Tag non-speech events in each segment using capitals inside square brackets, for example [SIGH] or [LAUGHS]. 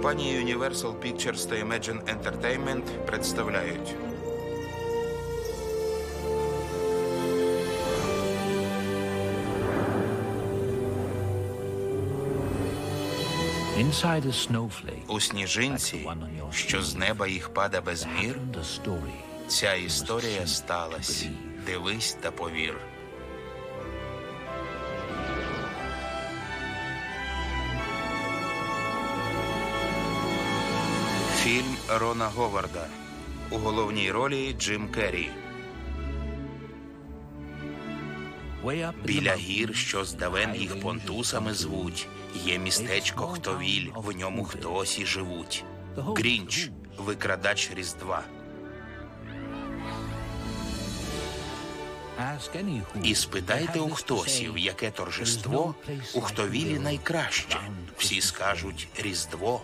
Кінокомпанії Universal Pictures та Imagine Entertainment представляють у сніжинці, що з неба їх пада без мір. Ця історія сталась. Дивись та повір. Рона Говарда. У головній ролі Джим Керрі. Біля гір, що здавен їх понтусами звуть. Є містечко Хтовіль, в ньому хтось і живуть. Грінч, викрадач Різдва. І спитайте у хтосів, яке торжество у хтовілі найкраще. Всі скажуть Різдво.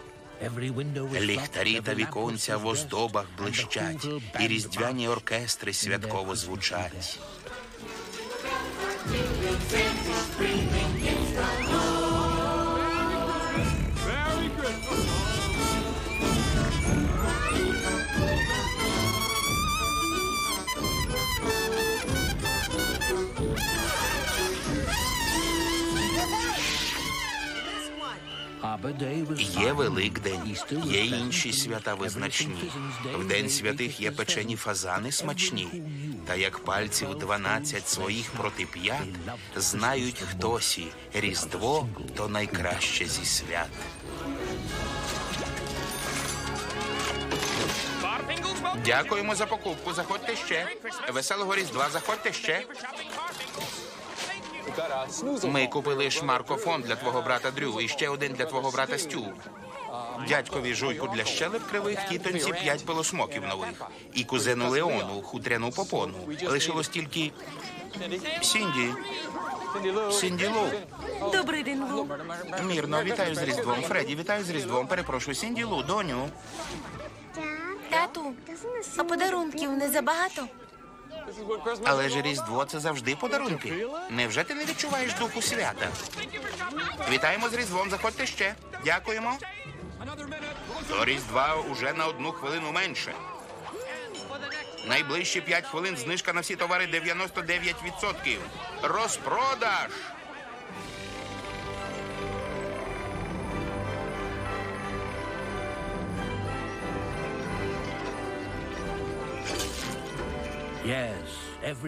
Ліхтарі та віконця в оздобах блищать, і різдвяні оркестри святково звучать. Є. Великдень, є інші свята визначні. В День святих є печені фазани смачні. Та як пальців дванадцять своїх проти п'ят, знають хтосі, Різдво то найкраще зі свят. Дякуємо за покупку. Заходьте ще. Веселого Різдва, заходьте ще. Ми купили шмаркофон для твого брата Дрю і ще один для твого брата Стю. Дядькові жуйку для щелеп кривих, тітоньці п'ять пилосмоків нових. І кузену Леону хутряну попону. Лишилось тільки Сінді. Сінді Лу. Добрий день, Лу. Мірно, вітаю з Різдвом. Фредді, вітаю з Різдвом. Перепрошую, Сінді Лу, доню. Тату, а подарунків не забагато? Але ж Різдво це завжди подарунки. Невже ти не відчуваєш духу свята? Вітаємо з Різдвом, заходьте ще. Дякуємо. До Різдва уже на одну хвилину менше. Найближчі 5 хвилин знижка на всі товари 99%. Розпродаж!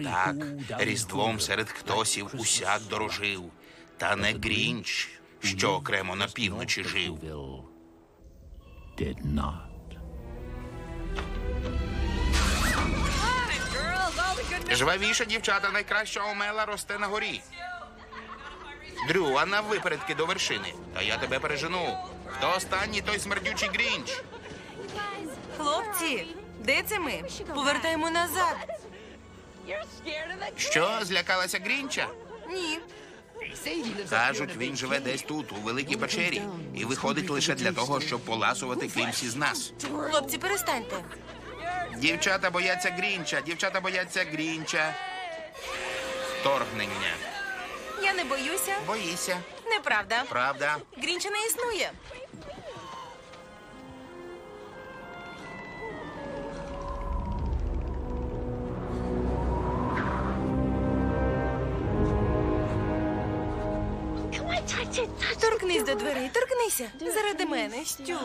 Так, Різдвом серед хтосів усяк дорожив. Та не Грінч, що окремо на півночі жив. Жвавіше дівчата, найкраща омела росте на горі. Дрю, а на випередки до вершини. Та я тебе пережену. Хто останній, той смердючий Грінч. Хлопці, де це ми? Повертаємо назад. Що, злякалася Грінча? Ні. Кажуть, він живе десь тут, у великій печері, і виходить лише для того, щоб поласувати кимсь із нас. Хлопці, перестаньте. Дівчата бояться Грінча, дівчата бояться Грінча. Вторгнення. Я не боюся. Боїся, Неправда. правда? Грінча не існує. Торкнись до дверей, торкнися. Заради мене, Стю.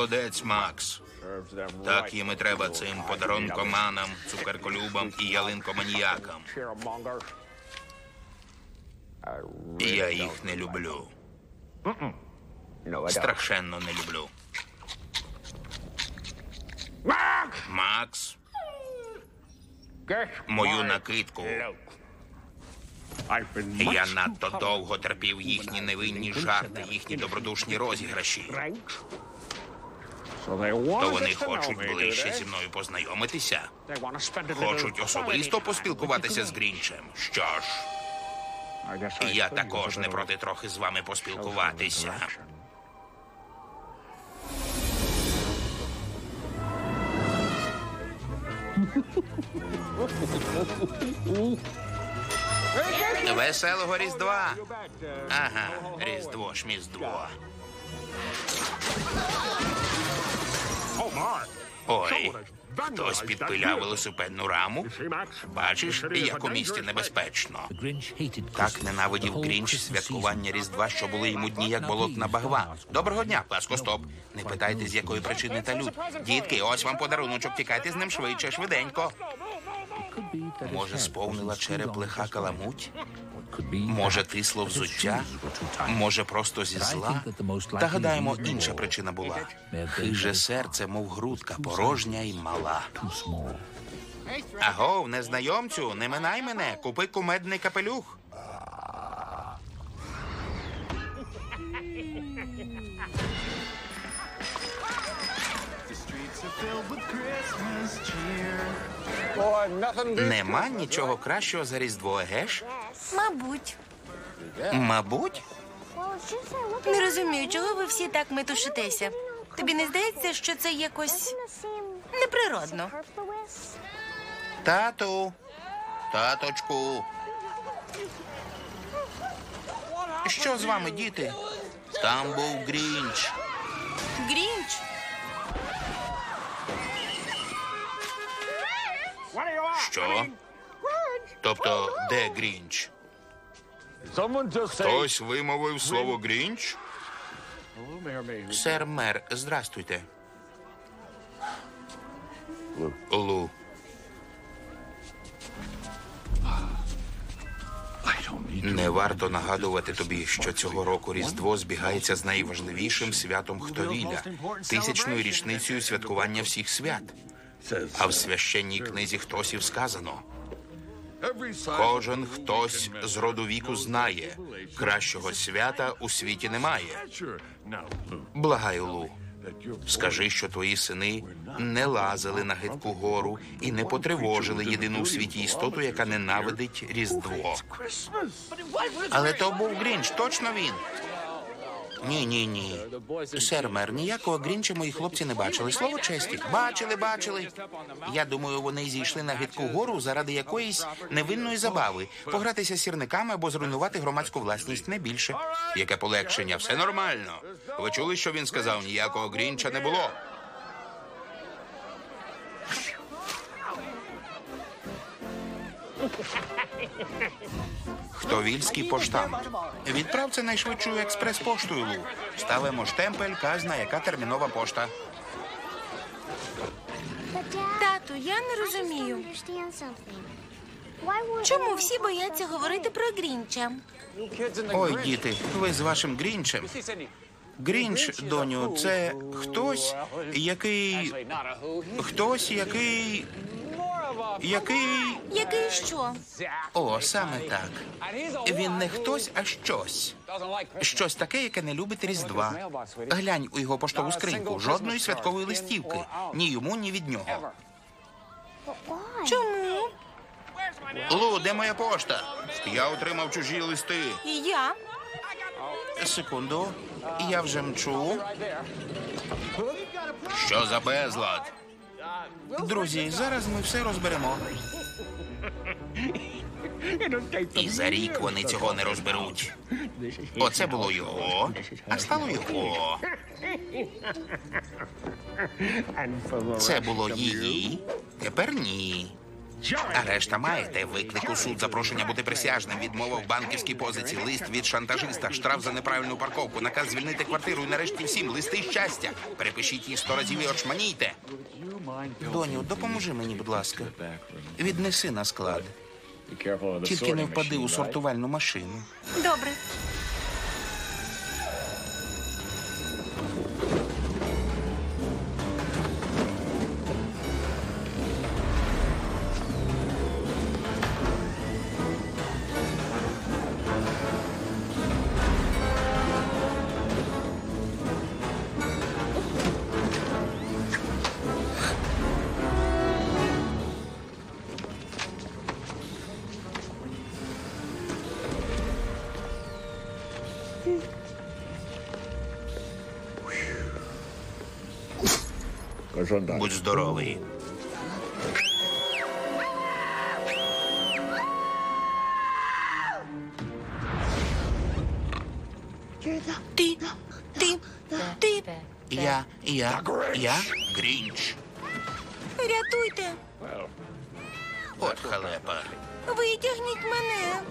Молодець, Макс. Так їм і треба цим подарункоманам, цукерколюбам і ялинкоманіякам. Я їх не люблю. Страшенно не люблю. Макс, мою накидку. Я надто довго терпів їхні невинні жарти, їхні добродушні розіграші. То вони хочуть ближче зі мною познайомитися. Хочуть особисто поспілкуватися з Грінчем. Що ж, я також не проти трохи з вами поспілкуватися. Веселого Різдва. Ага, Різдво ж міздво. Ой, хтось підпиляв велосипедну раму. Бачиш, як у місті небезпечно. Так ненавидів Грінч святкування. Різдва, що були йому дні, як болотна багва. Доброго дня, пласкостоп. Не питайте, з якої причини та лють. Дітки, ось вам подаруночок, тікайте з ним швидше, швиденько. Може, сповнила череп лиха каламуть? Може, тисло взуття? Може, просто зі зла? Та гадаємо, інша причина була. Хиже серце, мов грудка, порожня й мала. Агов, незнайомцю, не минай мене, купи кумедний капелюх. Нема нічого кращого за Різдво, егеш? Мабуть. Мабуть, Не розумію, чого ви всі так метушитеся. Тобі не здається, що це якось неприродно? тату, таточку. Що з вами, діти? Там був Грінч. Грінч? Що? Тобто, де Грінч? Хтось вимовив слово Грінч? Сер мер, здрастуйте. Лу. Не варто нагадувати тобі, що цього року Різдво збігається з найважливішим святом Хтовіля, тисячною річницею святкування всіх свят. А в священній книзі хтосів сказано: кожен хтось з роду віку знає, кращого свята у світі немає. Благаю, Лу, скажи, що твої сини не лазили на гидку гору і не потривожили єдину у світі істоту, яка ненавидить Різдво. Але то був Грінч, точно він. Ні, ні, ні. Сер мер, ніякого Грінча мої хлопці не бачили. Слово честі. Бачили, бачили. Я думаю, вони зійшли на гидку гору заради якоїсь невинної забави, погратися сірниками або зруйнувати громадську власність не більше. Яке полегшення, все нормально. Ви чули, що він сказав? Ніякого Грінча не було. Хтовільський поштамт. Відправ це найшвидшою експрес-поштою, Лу. Ставимо штемпель, казна, яка термінова пошта. Тату, я не розумію. Чому всі бояться говорити про Грінча? Ой, діти, ви з вашим Грінчем. Грінч, доню, це хтось, який. Хтось, який. Який. Який що? О, саме так. Він не хтось, а щось. Щось таке, яке не любить Різдва. Глянь у його поштову скриньку. Жодної святкової листівки. Ні йому, ні від нього. Чому? Лу, де моя пошта? Я отримав чужі листи. І я? Секунду, я вже мчу. Що за безлад? Друзі, зараз ми все розберемо. І за рік вони цього не розберуть. Оце було його, а стало його. Це було її, тепер ні. А решта маєте виклик у суд, запрошення бути присяжним, відмова в банківській позиції, лист від шантажиста, штраф за неправильну парковку, наказ звільнити квартиру і нарешті всім листи щастя. Перепишіть їх сто разів і очманійте. Доню, допоможи мені, будь ласка. Віднеси на склад. Тільки не впади у сортувальну машину. Добре. Будь здоровий. Ти, ти, ти. Я, я, я Грінч. Рятуйте. От халепа. Витягніть мене.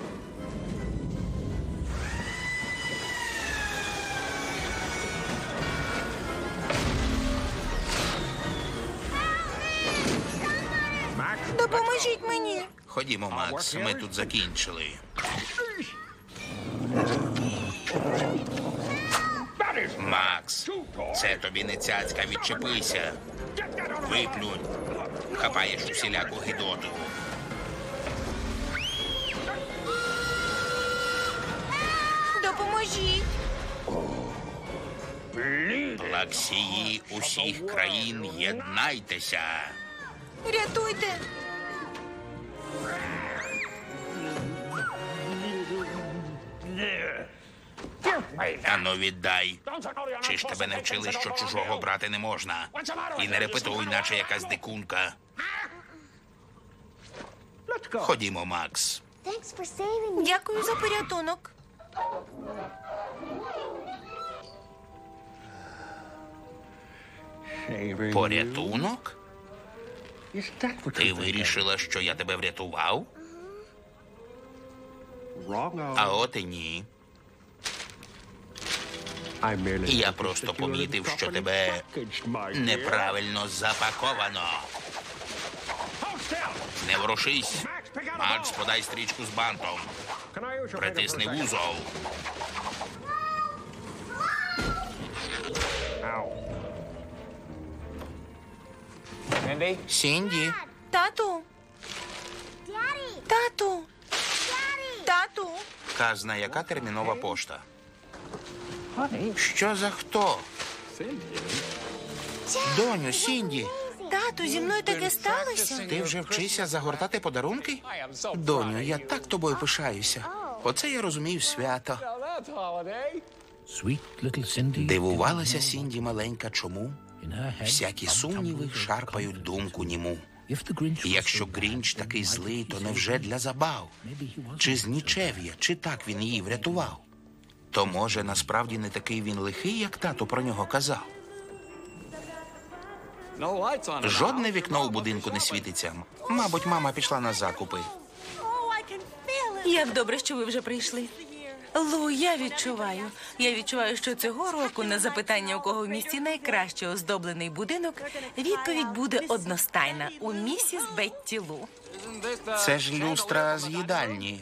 Ходімо, Макс, ми тут закінчили. Макс, це тобі не цяцька, відчепися. Виплюнь. Хапаєш усіляку гидоту. Допоможіть. Плаксії усіх країн, єднайтеся. Рятуйте. Ану віддай. Чи ж тебе не вчили, що чужого брати не можна? І не репетуй, наче якась дикунка. Ходімо, Макс. Дякую за порятунок. Порятунок? Ти вирішила, що я тебе врятував? А от і ні. Я просто помітив, що тебе неправильно запаковано. Не ворушись. Макс, подай стрічку з бантом. Притисни вузол. Сінді. Тату. Тату. Тату. Казна, яка термінова пошта? Що за хто? Доню, Сінді, Тату, зі мною таке сталося. ти вже вчишся загортати подарунки? Доню, я так тобою пишаюся. Оце я розумію свято. Дивувалася Сінді маленька, чому? Всякі сумніви шарпають думку німу. Якщо Грінч такий злий, то невже для забав? Чи з нічев'я, чи так він її врятував? То може насправді не такий він лихий, як тато про нього казав. Жодне вікно у будинку не світиться. Мабуть, мама пішла на закупи. Як добре, що ви вже прийшли. Лу, я відчуваю. Я відчуваю, що цього року на запитання, у кого в місті найкраще оздоблений будинок, відповідь буде одностайна у місіс Бетті Лу. Це ж люстра з їдальні.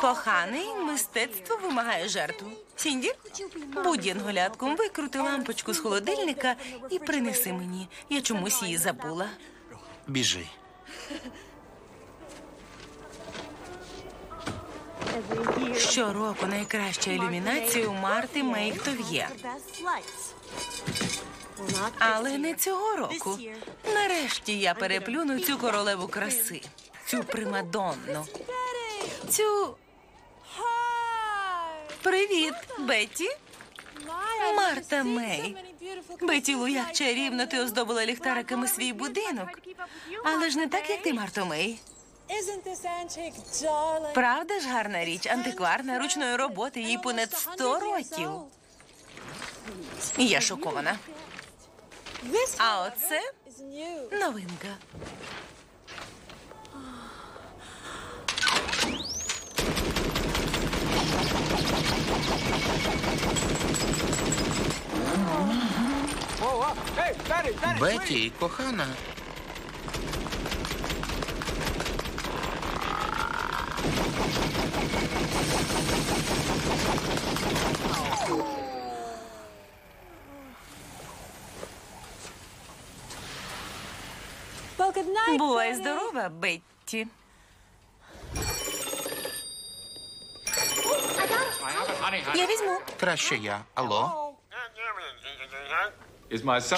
Коханий, мистецтво вимагає жертву. Сінді, будь янголятком, викрути лампочку з холодильника і принеси мені. Я чомусь її забула. Біжи. Щороку найкраща ілюмінація у Марти Мейктов'є. Але не цього року. Нарешті я переплюну цю королеву краси, цю примадонну, цю. Привіт, Бетті. Марта Мей. Беті Лу, як чарівно ти оздобила ліхтариками свій будинок. Але ж не так, як ти, Марто Мей. Правда ж гарна річ, антикварна, ручної роботи, їй понад 100 років. Я шокована. А оце новинка. Беті, кохана. Бувай здорова, Бетті. Я візьму. Краще я. Алло?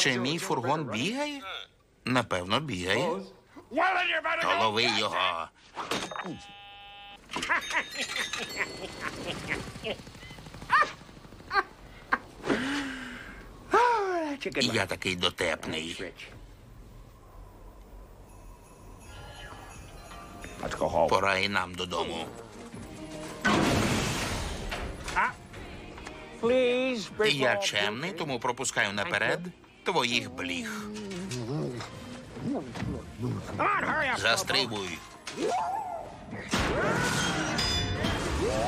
Чи мій фургон бігає? Напевно, бігає. То лови його. Я такий дотепний. Пора і нам додому. Я чемний, тому пропускаю наперед твоїх бліг. Застрибуй.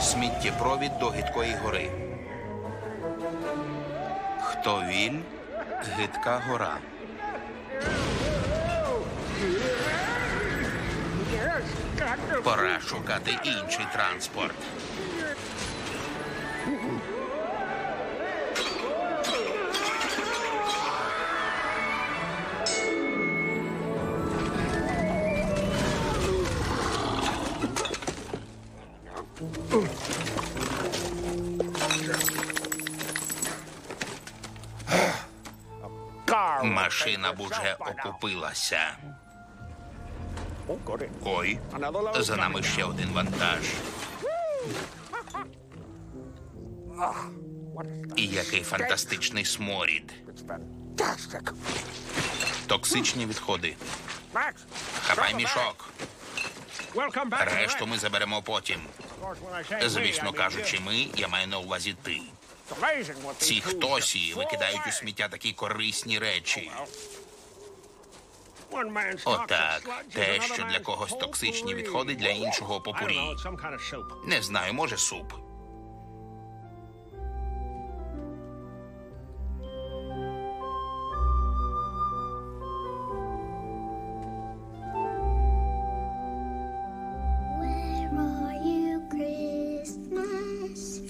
Сміттєпровід до гидкої гори. Хто віль? Гидка гора. Пора шукати інший транспорт. Машина б уже окупилася. Ой, за нами ще один вантаж. І який фантастичний сморід. Токсичні відходи. Хапай мішок. Решту ми заберемо потім. Звісно кажучи, ми, я маю на увазі ти. Ці хтосі викидають у сміття такі корисні речі. Отак, те, що для когось токсичні відходи, для іншого попурі. Не знаю, може суп.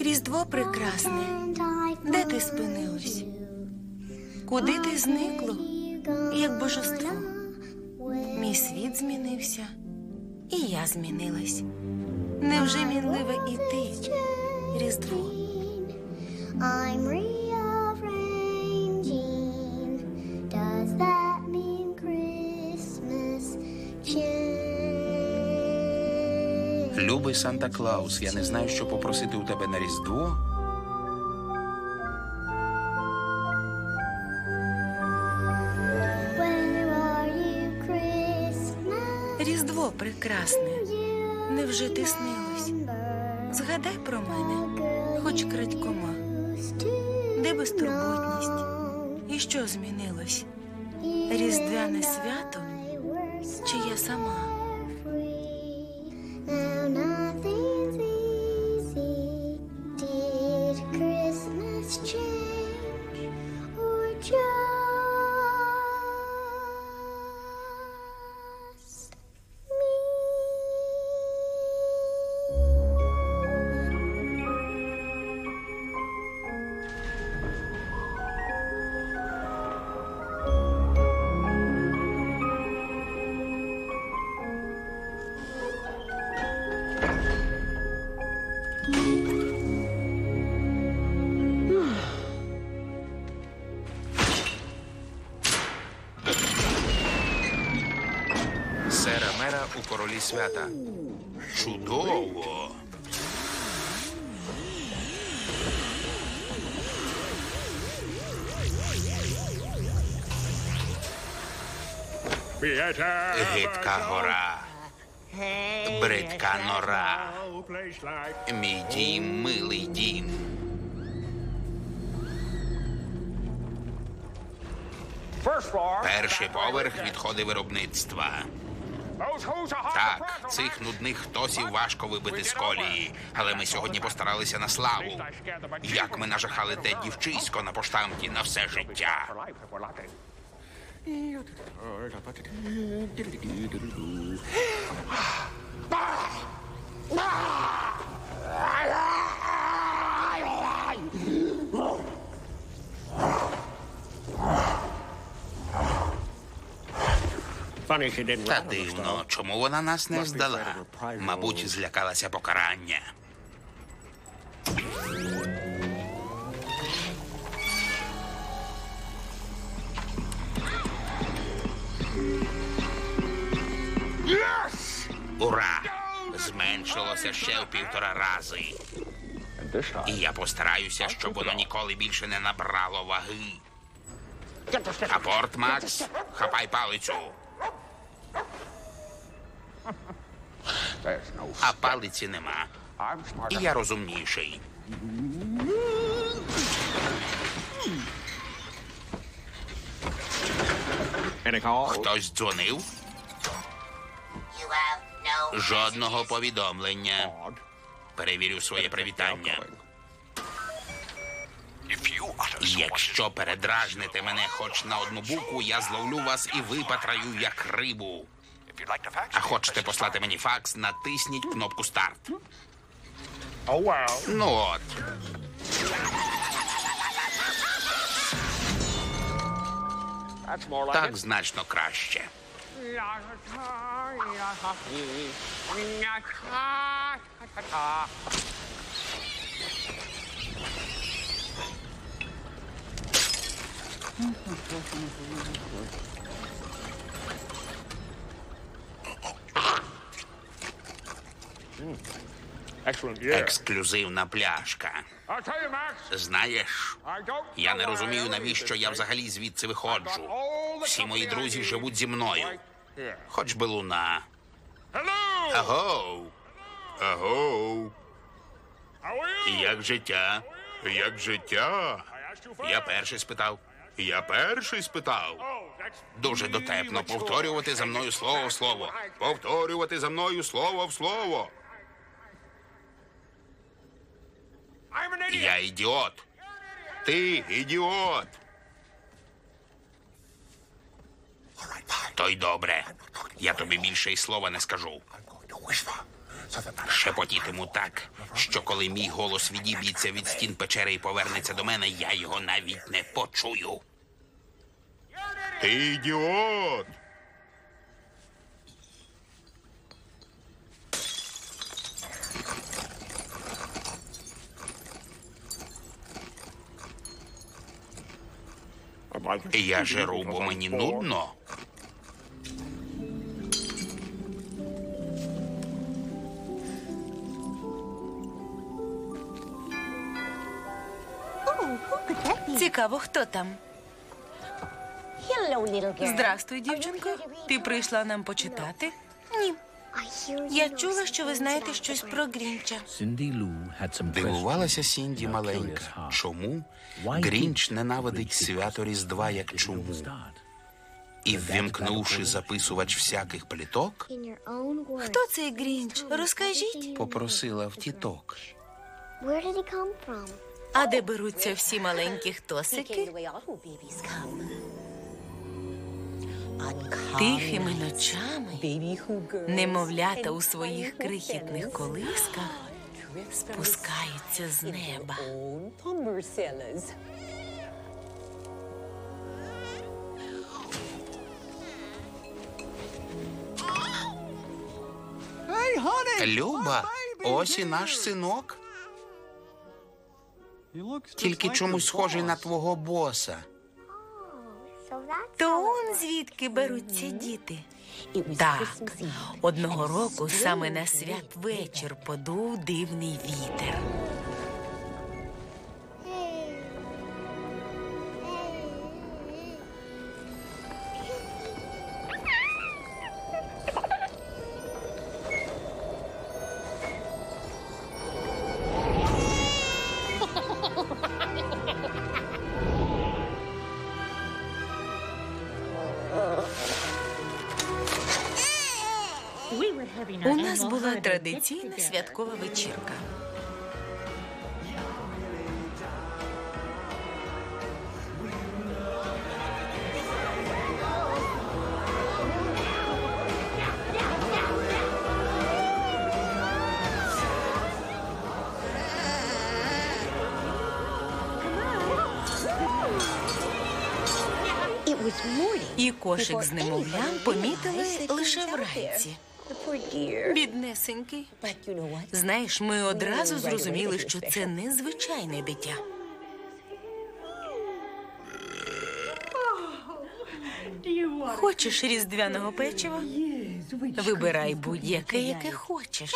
Різдво прекрасне. Спинилась? Куди ти зникло? Як божество. Мій світ змінився, і я змінилась. Невже мінливе і ти, Різдво? I'm rearranging. Does that mean Christmas change? Любий Санта Клаус, я не знаю, що попросити у тебе на Різдво. Прекрасне. Невже ти снилось? Згадай про мене, хоч крадькома. Де безтурботність? І що змінилось? Різдвяне свято? Чи я сама? сера мера у королі свята. Чудово! Гидка гора, бридка нора. Мій дім, милий дім. Перший поверх відходи виробництва. Так, цих нудних хтосів важко вибити з колії, але ми сьогодні постаралися на славу. Як ми нажахали те дівчисько на поштамті на все життя. Та дивно, чому вона нас не здала? Мабуть, злякалася покарання. Ура! Зменшилося ще в півтора рази. І я постараюся, щоб воно ніколи більше не набрало ваги. Апорт, Макс, хапай палицю. А палиці нема. І я розумніший. Хтось дзвонив? Жодного повідомлення. Перевірю своє привітання. Якщо передражните мене хоч на одну букву, я зловлю вас і випатраю як рибу. А хочете послати мені факс, натисніть кнопку старт. Ну от. Так значно краще. Ексклюзивна пляшка. Знаєш, я не розумію, навіщо я взагалі звідси виходжу. Всі мої друзі живуть зі мною. Хоч би луна. Агоу. Агоу. Як життя? Як життя? Я перший спитав. Я перший спитав. Дуже дотепно повторювати за мною слово в слово. Повторювати за мною слово в слово. Я ідіот. Ти ідіот. То й добре. Я тобі більше й слова не скажу. Шепотітиму так, що коли мій голос відіб'ється від стін печери і повернеться до мене, я його навіть не почую. Ти ідіот. Я жеру, бо мені нудно. Цікаво, хто там? Здрастуй, дівчинко. Ти прийшла нам почитати? Ні. Я чула, що ви знаєте щось про Грінча. Дивувалася Сінді маленька. Чому Грінч ненавидить свято Різдва як чуму? І ввімкнувши записувач всяких пліток. Хто цей Грінч? Розкажіть. попросила в тіток. А де беруться всі маленькі хтосики? Тихими ночами немовлята у своїх крихітних колисках спускаються з неба. Люба, ось і наш синок. Тільки чомусь схожий на твого боса. То он звідки беруться діти? Так, одного року саме на святвечір подув дивний вітер. Традиційна святкова вечірка. І кошик з немовлям помітили лише вранці. Біднесенький. Знаєш, ми одразу зрозуміли, що це незвичайне дитя. Хочеш різдвяного печива? Вибирай будь-яке, яке хочеш.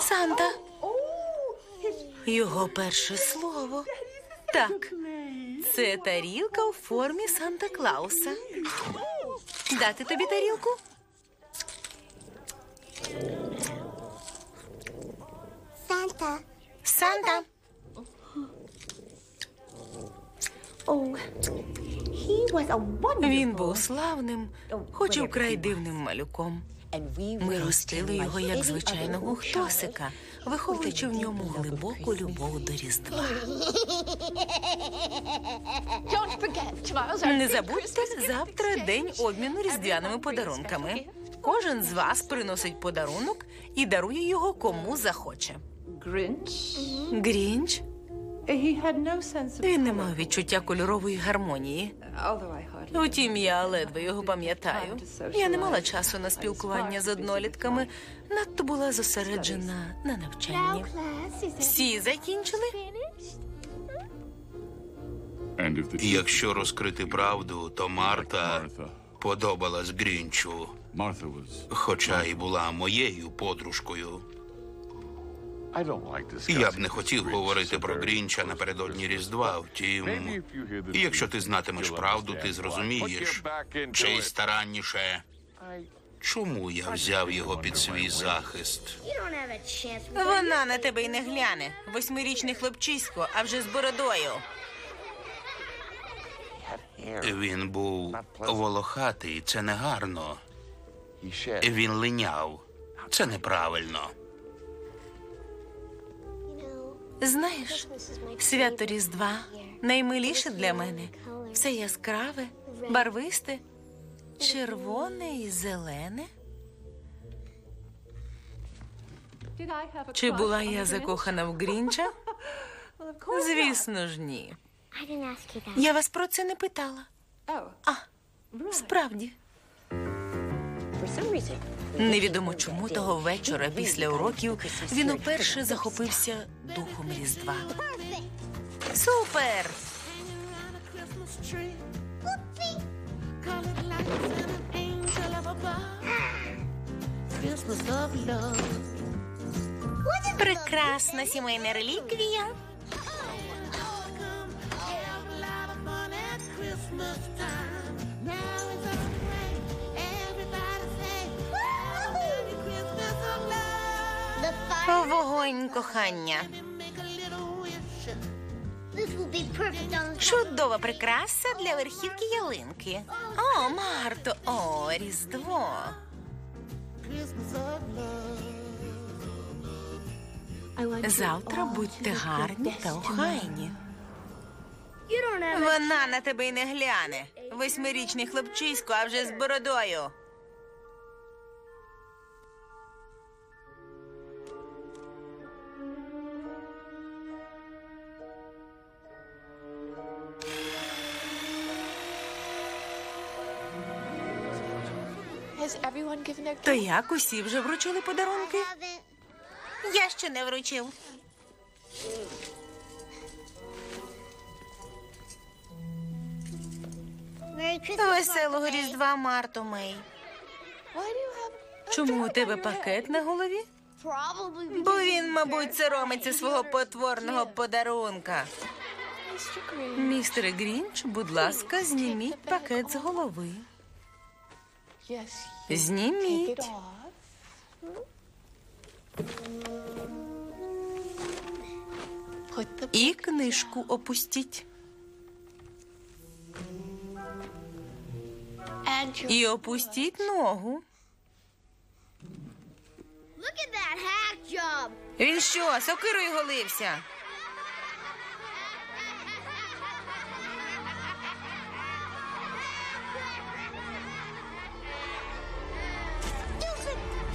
Санта. Його перше слово. Так. Це тарілка у формі Санта Клауса. Дати тобі тарілку? Santa. Санта. Oh, he was a wonderful. Він був славним, хоч і вкрай дивним малюком. Ми ростили його як звичайного хтосика, виховуючи в ньому глибоку любов до Різдва. Не забудьте, завтра день обміну різдвяними подарунками. Кожен з вас приносить подарунок і дарує його кому захоче. Grinch. Грінч він не мав відчуття кольорової гармонії. although I Утім, я ледве його пам'ятаю. Я не мала часу на спілкування з однолітками. Надто була зосереджена на навчанні. Всі закінчили? І Якщо розкрити правду, то Марта подобалась Грінчу, хоча й була моєю подружкою. Я б не хотів говорити про Грінча напередодні Різдва. Втім, if you hear the якщо ти знатимеш правду, ти зрозумієш. your back into Чи й старанніше. Чому я взяв його під свій захист? You don't have a chance. with Вона на тебе й не гляне. Восьмирічний хлопчисько, а вже з бородою. Він був волохатий, це негарно. Він линяв. Це неправильно. Знаєш, свято Різдва наймиліше для мене. Все яскраве, барвисте, червоне і зелене. Чи була я закохана в Грінча? Звісно ж, ні. Я вас про це не питала. Oh, А, справді. Невідомо чому того вечора після уроків він уперше захопився духом Різдва. Супер! Прекрасна сімейна реліквія. The fire. Вогонь кохання. Чудова прикраса для верхівки ялинки. О, Марто, о, Різдво. Завтра будьте гарні та охайні. Вона на тебе й не гляне. Восьмирічний хлопчисько, а вже з бородою. То як усі вже вручили подарунки? Я ще не вручив. Веселого Різдва, Марто Мей. Чому у тебе пакет на голові? Бо він, мабуть, соромиться свого потворного подарунка. Містере Грінч, будь ласка, зніміть пакет з голови. Зніміть. І книжку опустіть. І опустіть ногу. Він що, сокирою голився?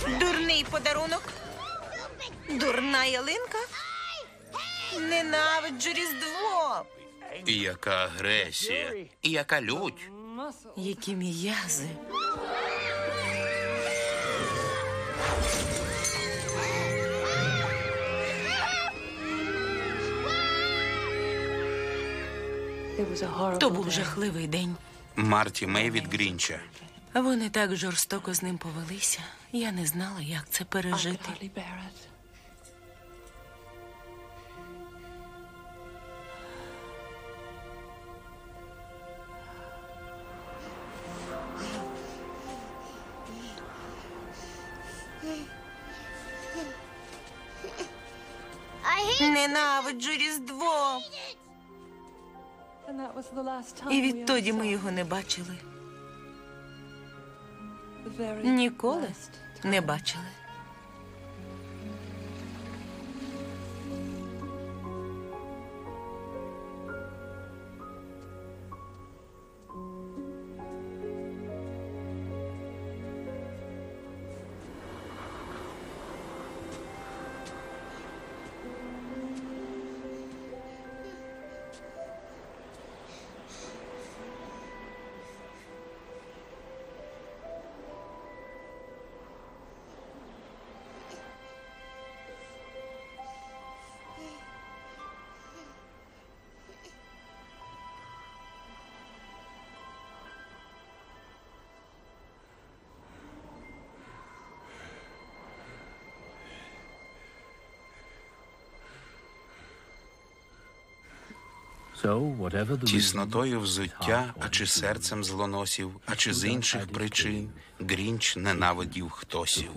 Дурний подарунок. Дурна ялинка. Ненавиджу Різдво. Яка агресія, і яка лють. Які м'язи. То був жахливий день. Марті Мей від Грінча. Вони так жорстоко з ним повелися. Я не знала, як це пережити. Ненавиджу Різдво. І відтоді ми його не бачили. Ніколи не бачили. Тіснотою взуття, а чи серцем злоносів, а чи з інших причин Грінч ненавидів хтосів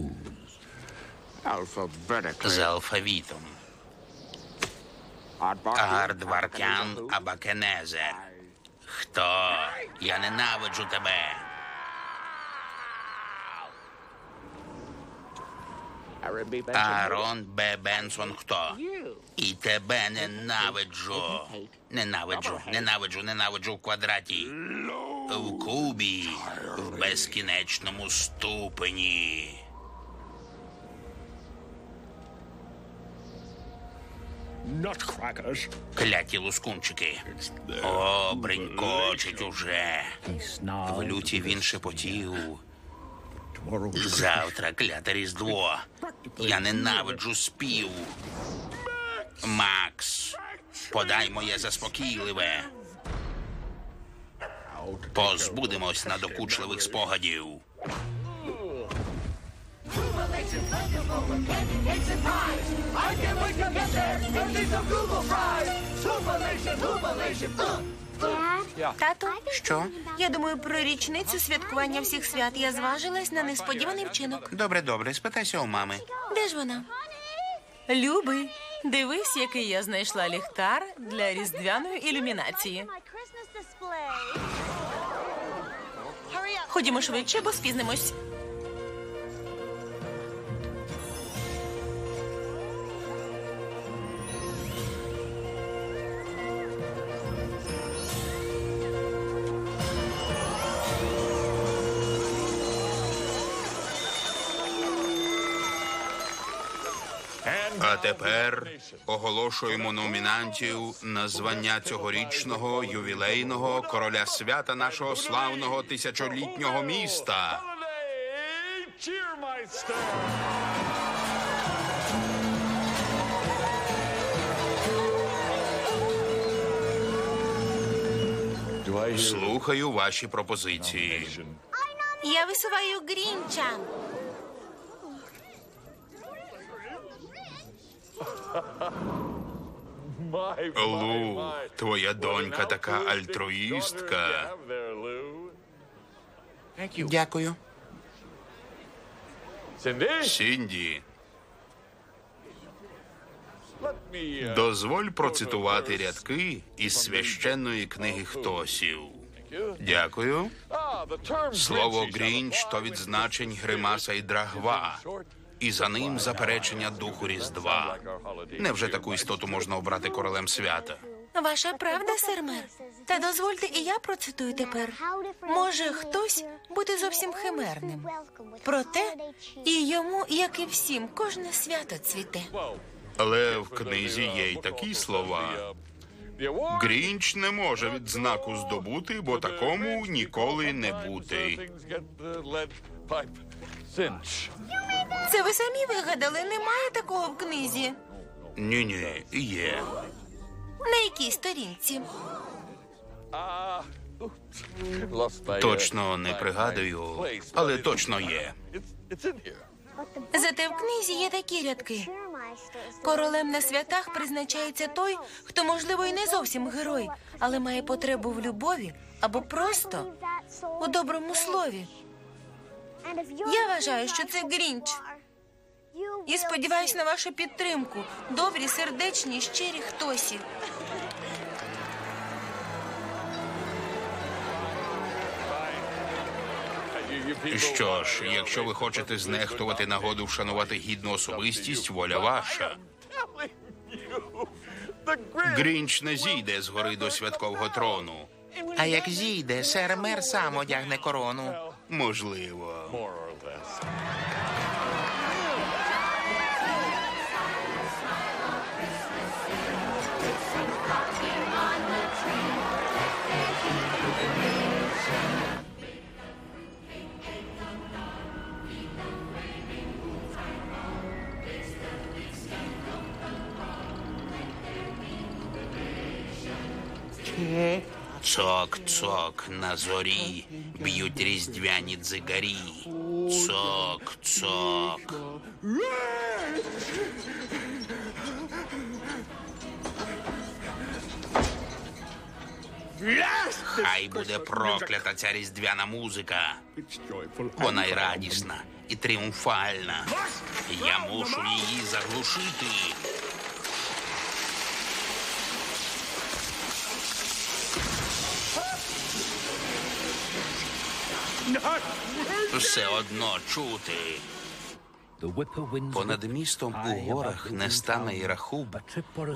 за алфавітом. Ардваркян Абакенезе. Хто? Я ненавиджу тебе. Аарон Б. Бенсон хто? І тебе ненавиджу. Ненавиджу, ненавиджу, ненавиджу в квадраті. В кубі, в безкінечному ступені. Кляті лускунчики. О, бринькочить уже. В люті він шепотів. Завтра кляте різдво. Я ненавиджу спів. Макс, подай моє заспокійливе. Позбудемось надокучливих спогадів. Dad. Тату, Що? я думаю про річницю святкування всіх свят. Я зважилась на несподіваний вчинок. Добре, добре, спитайся у мами. Де ж вона? Любий, дивись, який я знайшла ліхтар для різдвяної ілюмінації. Ходімо швидше, бо спізнимось. Тепер оголошуємо номінантів на звання цьогорічного ювілейного короля свята нашого славного тисячолітнього міста. Слухаю ваші пропозиції. Я висуваю Грінча. Лу, твоя донька така альтруїстка. Дякую. Сінді, дозволь процитувати рядки із священної книги Хтосів. Дякую. Слово Грінч то від значень гримаса і драгва. І за ним заперечення духу Різдва. Невже таку істоту можна обрати королем свята? Ваша правда, сер мер. Та дозвольте і я процитую тепер. Може, хтось бути зовсім химерним. Проте і йому, як і всім, кожне свято цвіте. Але в книзі є й такі слова. Грінч не може відзнаку здобути, бо такому ніколи не бути. Це ви самі вигадали, немає такого в книзі. Ні, ні, є. На якій сторінці? Точно не пригадую, але точно є. Зате в книзі є такі рядки. Королем на святах призначається той, хто, можливо, і не зовсім герой, але має потребу в любові або просто у доброму слові. Я вважаю, що це Грінч. І сподіваюся на вашу підтримку. Добрі, сердечні, щирі хтосі. Що ж, якщо ви хочете знехтувати нагоду вшанувати гідну особистість, воля ваша. Грінч не зійде з гори до святкового трону. А як зійде, сер мер сам одягне корону. Можливо. Moro. Цок-цок на зорі, б'ють різдвяні дзигарі. Цок-цок. Хай буде проклята ця різдвяна музика. Вона й радісна, і тріумфальна. Я мушу її заглушити. Все одно чути. Понад містом у горах не стане і рахуб.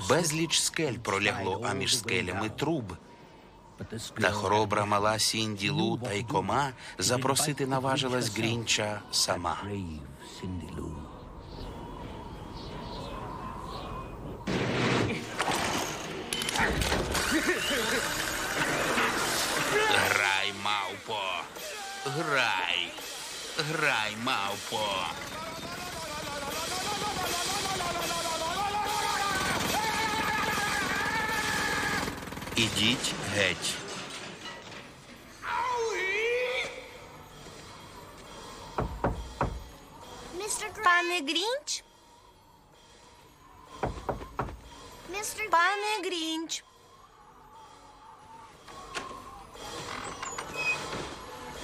Безліч скель пролягло, а між скелями труб. Та хоробра мала Сінді Лу та й кома запросити наважилась Грінча сама. Грай. Грай, мавпо. Ідіть геть. Пане Грінч, пане Грінч.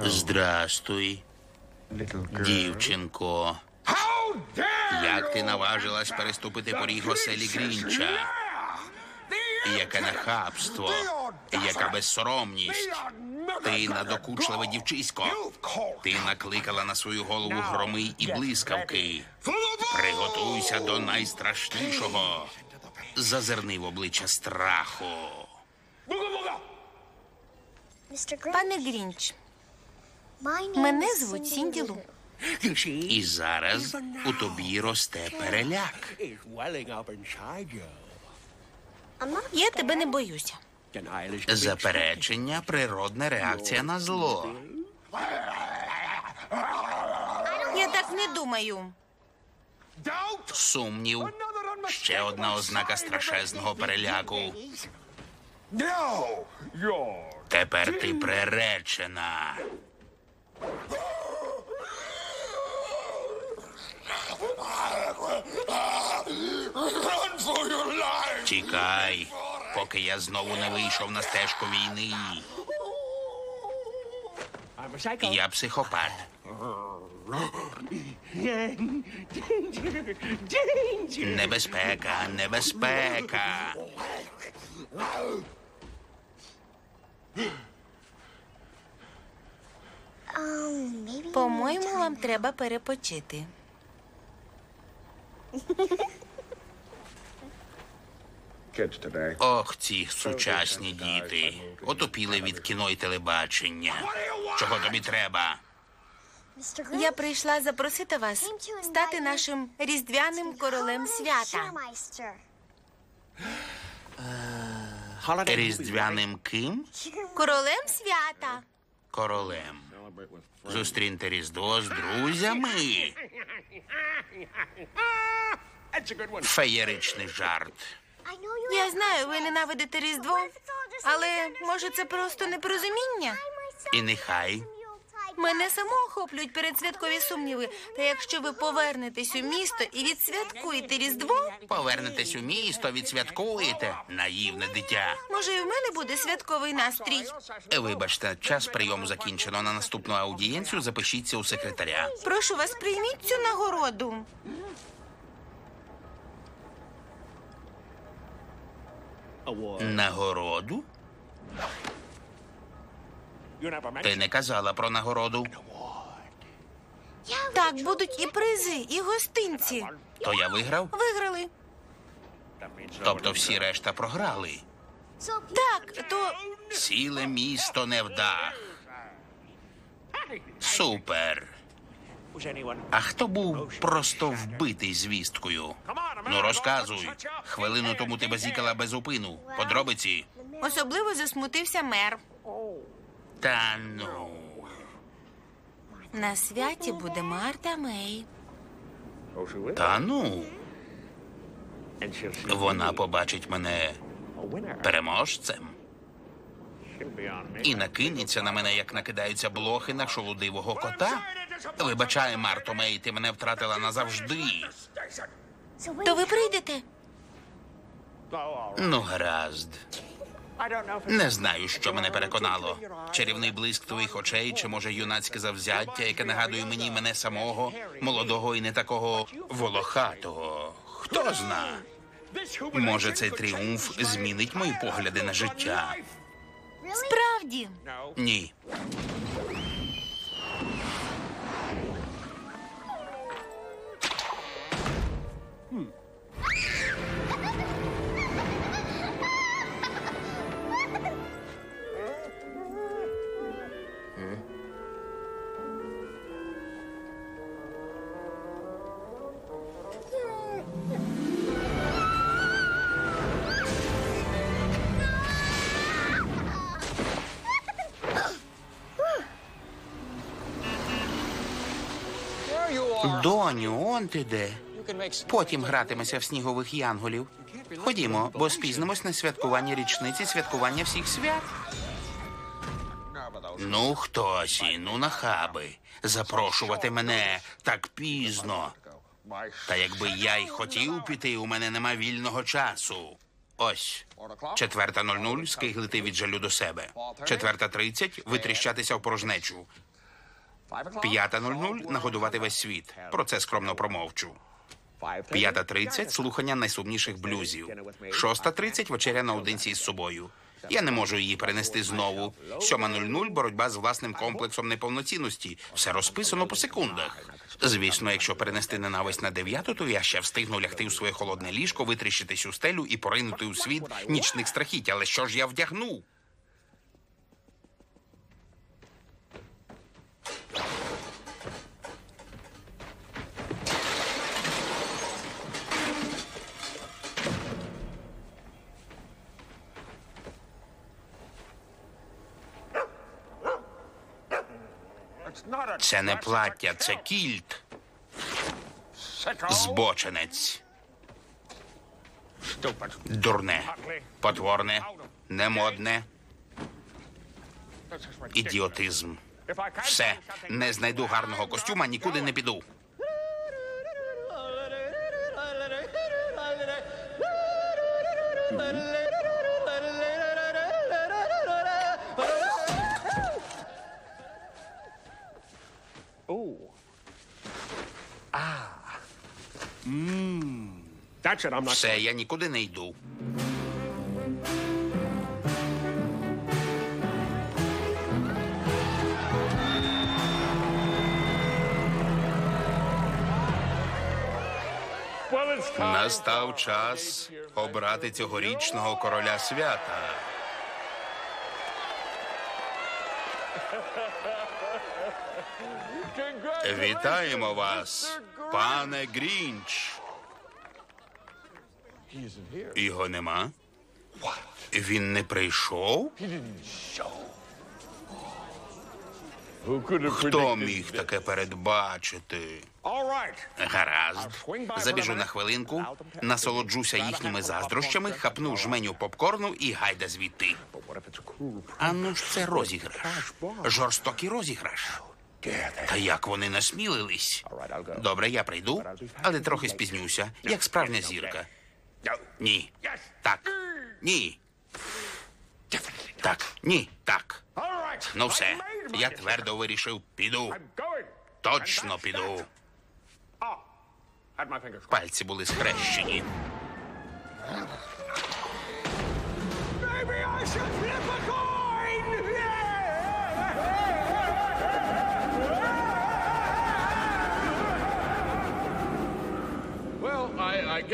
Здрастуй, дівчинко. Як ти наважилась переступити поріг оселі Грінча? Яке нахабство, яка безсоромність. Ти надокучливе дівчисько. Ти накликала на свою голову громи і блискавки. Приготуйся до найстрашнішого. Зазирни в обличчя страху. Пане Грінч, мене звуть Сінді Лу. І зараз у тобі росте переляк. Я тебе не боюся. Заперечення природна реакція на зло. Я так не думаю. Сумнів. Ще одна ознака страшезного переляку. Тепер ти приречена. Тікай, поки я знову не вийшов на стежку війни. Я психопат. Небезпека, небезпека. По-моєму, вам треба перепочити. Ох, ці сучасні діти. Отупіли від кіно і телебачення. Чого тобі треба? Я прийшла запросити вас стати нашим різдвяним королем свята. Різдвяним ким? Королем свята. Королем. Зустріньте Різдво з друзями. Феєричний жарт. Я знаю, ви ненавидите Різдво, але може це просто непорозуміння? І нехай. Мене само охоплюють передсвяткові сумніви. Та якщо ви повернетесь у місто і відсвяткуєте Різдво, Повернетесь у місто, відсвяткуєте. Наївне дитя. може і в мене буде святковий настрій. Вибачте, час прийому закінчено. На наступну аудієнцію запишіться у секретаря. Прошу вас, прийміть цю нагороду. Нагороду? Ти не казала про нагороду. Так, будуть і призи, і гостинці. То я виграв? Виграли. Тобто всі решта програли. Так, то Ціле місто не вдах. Супер. А хто був просто вбитий звісткою? Ну розказуй. Хвилину тому ти базікала без упину. Подробиці. особливо засмутився мер. Та ну. На святі буде Марта Мей. Та ну. Вона побачить мене переможцем і накинеться на мене, як накидаються блохи на шолудивого кота. Вибачай, Марто Мей, ти мене втратила назавжди. То ви прийдете? Ну, гаразд. Не знаю, що мене переконало. Чарівний блиск твоїх очей, чи може юнацьке завзяття, яке нагадує мені мене самого, молодого і не такого волохатого. Хто зна? Може, цей тріумф змінить мої погляди на життя? Справді. Ні. Доню, он ти де. Потім гратимеся в снігових янголів. Ходімо, бо спізнимось на святкування річниці святкування всіх свят. Ну, хтось, ну нахаби. Запрошувати мене так пізно. Та якби я й хотів піти, у мене нема вільного часу. Ось. Четверта 00 скиглити від жалю до себе. Четверта 30 витріщатися в порожнечу. П'ята 00 нагодувати весь світ. Про це скромно промовчу. П'ята 30 слухання найсумніших блюзів. Шоста 30 вечеря наодинці із собою. Я не можу її перенести знову. Сьома 00 боротьба з власним комплексом неповноцінності. Все розписано по секундах. Звісно, якщо перенести ненависть на дев'яту, то я ще встигну лягти у своє холодне ліжко, витріщитись у стелю і поринути у світ нічних страхіть. Але що ж я вдягну? Це не плаття, це кільт. Збоченець. Дурне, потворне, немодне, ідіотизм. Все, не знайду гарного костюма, нікуди не піду. That's Все, я нікуди не йду. Настав час обрати цьогорічного короля свята. Вітаємо вас, пане Грінч. Його нема? Він не прийшов? Хто міг таке передбачити? Гаразд. Забіжу на хвилинку, насолоджуся їхніми заздрощами, хапну жменю попкорну і гайда звідти. А ну ж це розіграш. Жорстокий розіграш. Та як вони насмілились? Добре, я прийду, але трохи спізнюся, як справжня зірка. Ні. Так. Ні. Так. Ні. Так. Ну все. Я твердо вирішив, піду. Точно піду. crossed. Пальці були схрещені. Maybe I should flip a coin.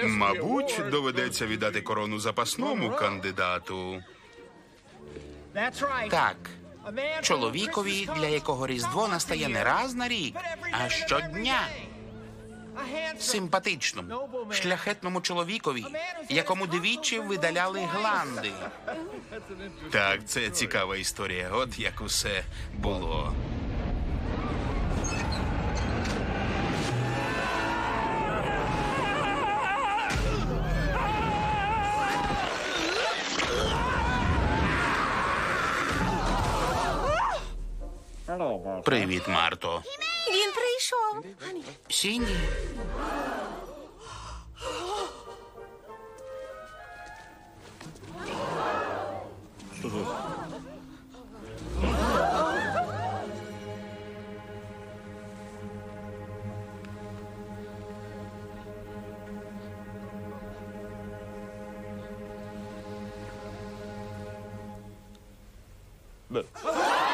Мабуть, доведеться віддати корону запасному кандидату. Так. Чоловікові, для якого Різдво настає не раз на рік, а щодня. Симпатичному, шляхетному чоловікові, якому двічі видаляли гланди. Так, це цікава історія. От як усе було. Привіт, Марто. Він прийшов. Сінді. Crowd.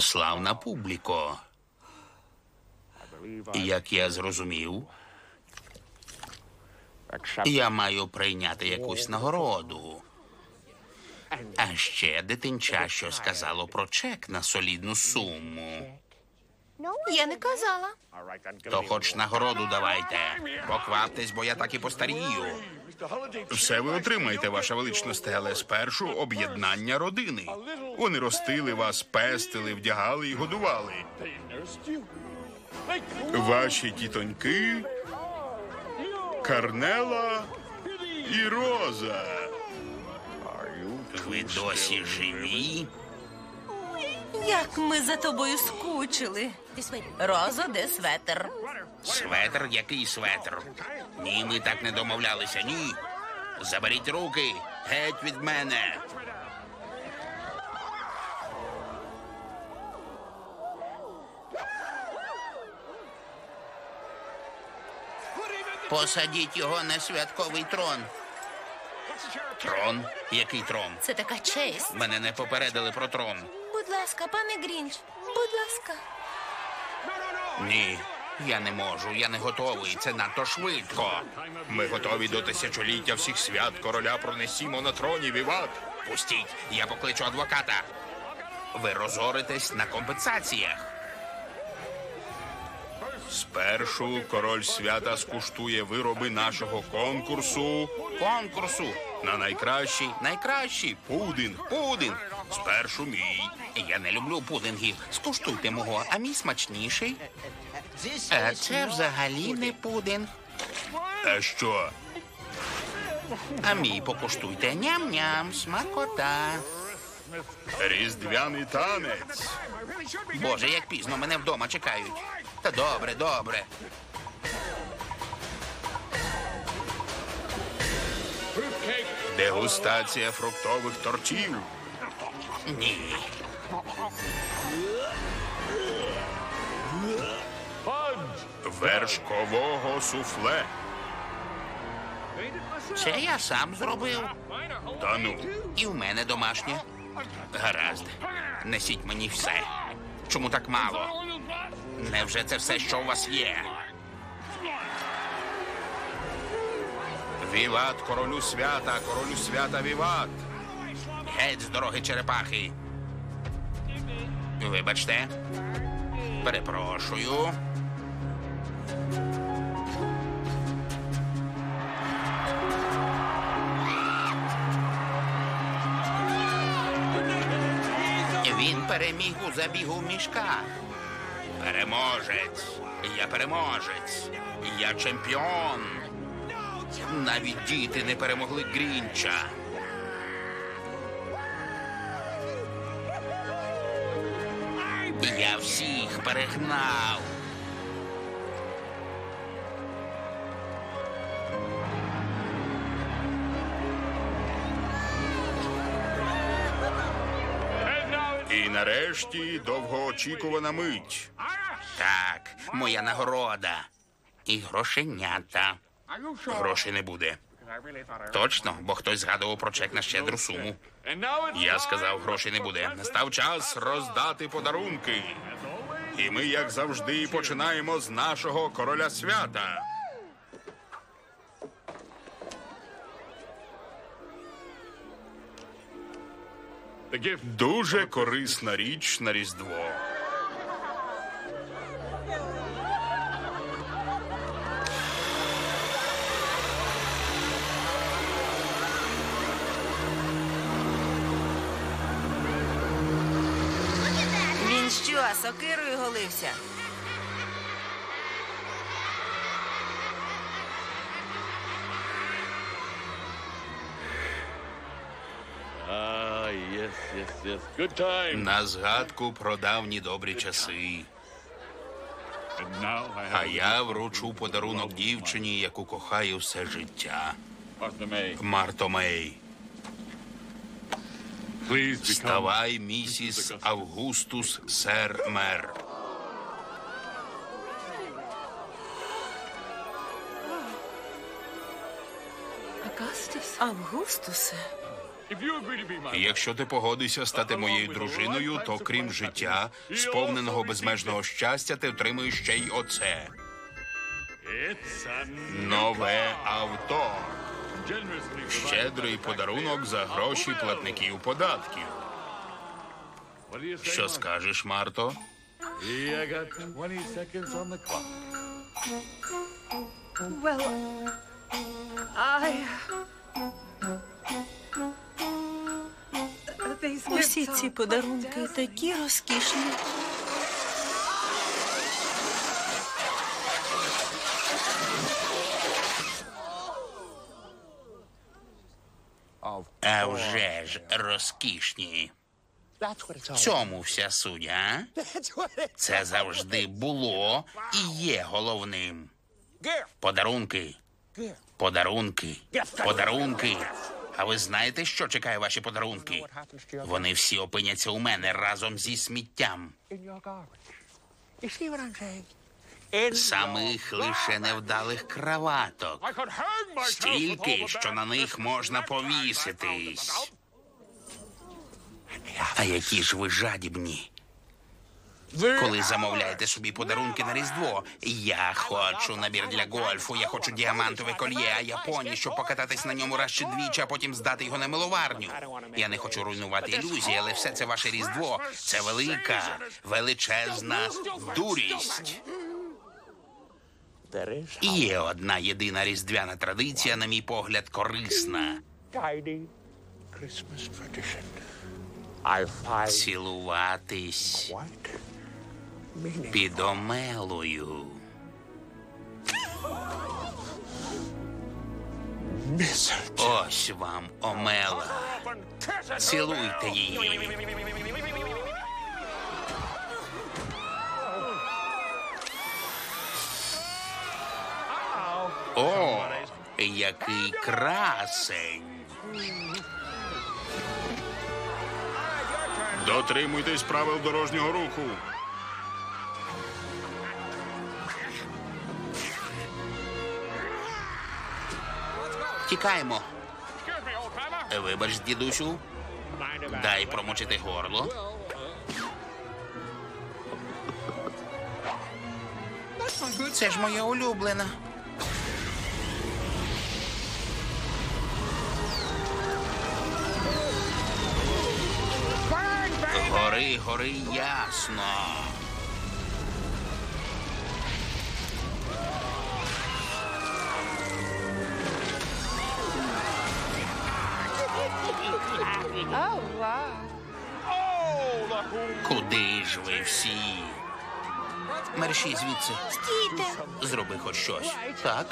Славна публіко. Як я зрозумів, я маю прийняти якусь нагороду. А ще дитинча, що сказало про чек на солідну суму. Я не казала. То хоч нагороду давайте. Покваптесь, бо я так і постарію. Все ви отримаєте, ваша величність, але спершу об'єднання родини. Вони ростили вас, пестили, вдягали і годували. Ваші тітоньки, Карнела і Роза. Ви досі живі? Як ми за тобою скучили. Розо, де светер? Светр? Який светр? Ні, ми так не домовлялися. Ні. Заберіть руки. Геть від мене. Посадіть його на святковий трон. Трон? Який трон? Це така честь. Мене не попередили про трон. Будь ласка, пане Грінч, будь ласка. Ні, я не можу, я не готовий. Це надто швидко. Ми готові до тисячоліття всіх свят короля пронесімо на троні віват. Пустіть, я покличу адвоката. Ви розоритесь на компенсаціях. Спершу король свята скуштує вироби нашого конкурсу. Конкурсу? На найкращий, найкращий пудинг, пудинг. Спершу мій. Я не люблю пудингів. Скуштуйте мого, а мій смачніший. А це взагалі не пудинг. А що? А мій покуштуйте. Ням-ням, смакота. Різдвяний танець. Боже, як пізно мене вдома чекають. Та добре, добре. Дегустація фруктових тортів. Ні. Вершкового суфле. Це я сам зробив. Та ну. І в мене домашнє. Гаразд. Несіть мені все. Чому так мало? Невже це все, що у вас є? Віват королю свята, королю свята віват. Геть з дороги черепахи. Вибачте. Перепрошую. Він переміг у забігу мішка. Переможець. Я переможець. Я чемпіон. Навіть діти не перемогли Грінча. Я всіх перегнав. І нарешті довгоочікувана мить. Так, моя нагорода. І грошенята. Грошей не буде. Точно, бо хтось згадував про чек на щедру суму. Я сказав, грошей не буде. Настав час роздати подарунки. І ми, як завжди, починаємо з нашого короля свята. Дуже корисна річ на Різдво. Він що, сокирою голився? На згадку про давні добрі часи. А я вручу подарунок дівчині, яку кохаю все життя. Марто Мей. Please become Ставай, місіс Августус, сер мер. Августусе. Якщо ти погодишся стати моєю дружиною, то крім життя, сповненого безмежного щастя, ти отримуєш ще й оце нове авто. Щедрий подарунок за гроші платників податків. What do you say? Що скажеш, Марто? Yeah, I got 20 seconds on the clock. Well, I. Усі ці подарунки такі розкішні. А вже ж розкішні. В цьому вся суть, а? Це завжди було і є головним. Подарунки. Подарунки. Подарунки. А ви знаєте, що чекає ваші подарунки? Вони всі опиняться у мене разом зі сміттям. Самих лише невдалих краваток. Стільки, що на них можна повіситись. А які ж ви жадібні. Коли замовляєте собі подарунки на Різдво, я хочу набір для гольфу, я хочу діамантове кольє, а я щоб покататись на ньому раз чи двічі, а потім здати його на миловарню. Я не хочу руйнувати ілюзії, але все це ваше Різдво. Це велика, величезна дурість. Є одна єдина різдвяна традиція, на мій погляд, корисна. Цілуватись під омелою. Ось вам омела. Цілуйте її. О, який красень. Дотримуйтесь правил дорожнього руху. Тікаємо. Вибач, дідусю, дай промочити горло. Це ж моя улюблена. Гори, гори ясно. Куди ж ви всі? Мерші звідси. Стійте. Зроби хоч щось. Так.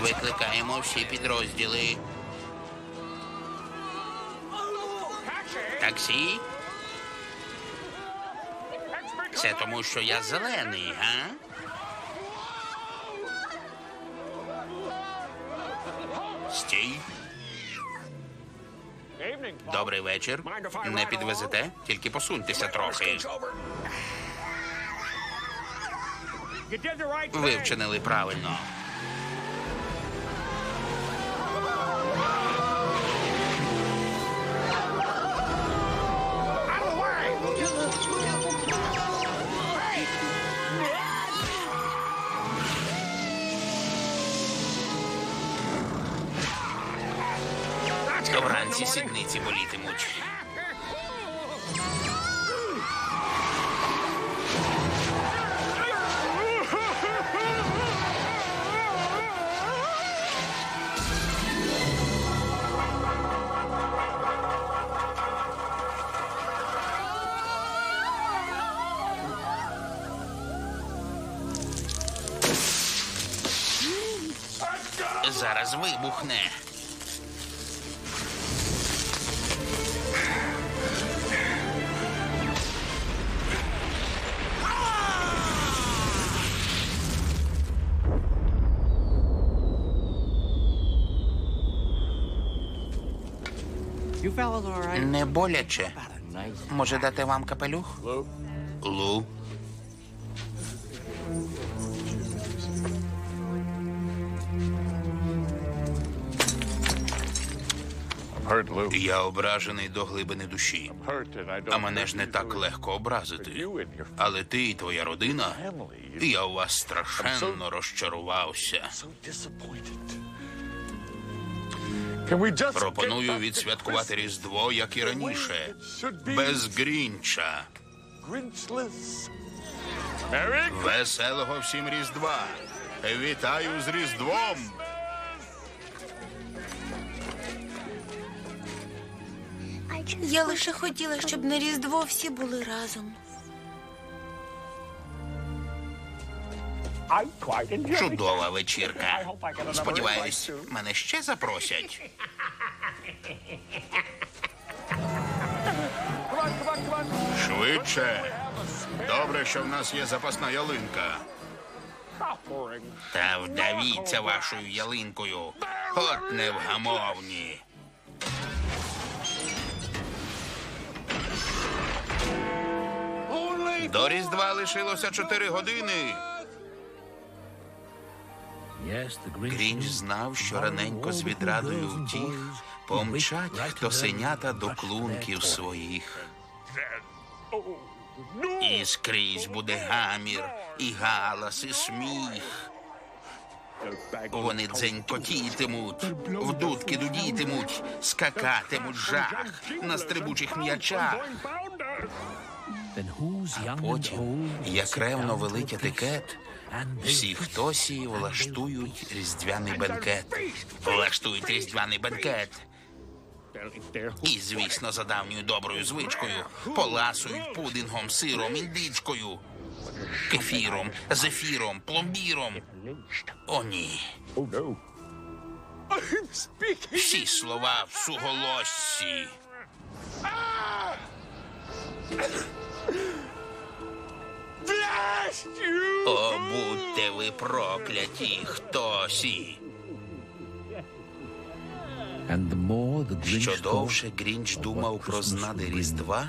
Викликаємо всі підрозділи. Таксі? Це тому, що я зелений, га? Стій. Добрий вечір. Не підвезете, тільки посуньтеся трохи. Ви вчинили правильно. Сідниці болітимуть. Боляче. Може дати вам капелюх? Лу. Я ображений до глибини душі. А мене ж не так легко образити. Але ти і твоя родина, я у вас страшенно розчарувався. Пропоную відсвяткувати Різдво, як і раніше, без Грінча. Веселого всім Різдва! Вітаю з Різдвом! Я лише хотіла, щоб на Різдво всі були разом. Чудова вечірка. Сподіваюсь, мене ще запросять. Швидше. Добре, що в нас є запасна ялинка. Та вдавіться вашою ялинкою. От невгамовні. До Різдва лишилося чотири години. Грінч знав, що раненько з відрадою втіх помчать птосенята до клунків своїх. І скрізь буде гамір, і галас, і сміх. Вони дзенькотітимуть, в дудки дудітимуть, скакатимуть жах на стрибучих м'ячах. And Потім, як ревно велить етикет, всі хтосі влаштують різдвяний бенкет. Влаштують різдвяний бенкет. І, звісно, за давньою доброю звичкою поласують пудингом, сиром, індичкою, кефіром, зефіром, пломбіром. О, ні. Всі слова в суголоссі. О, будьте ви прокляті, хтосі. Що довше Грінч думав про знади Різдва,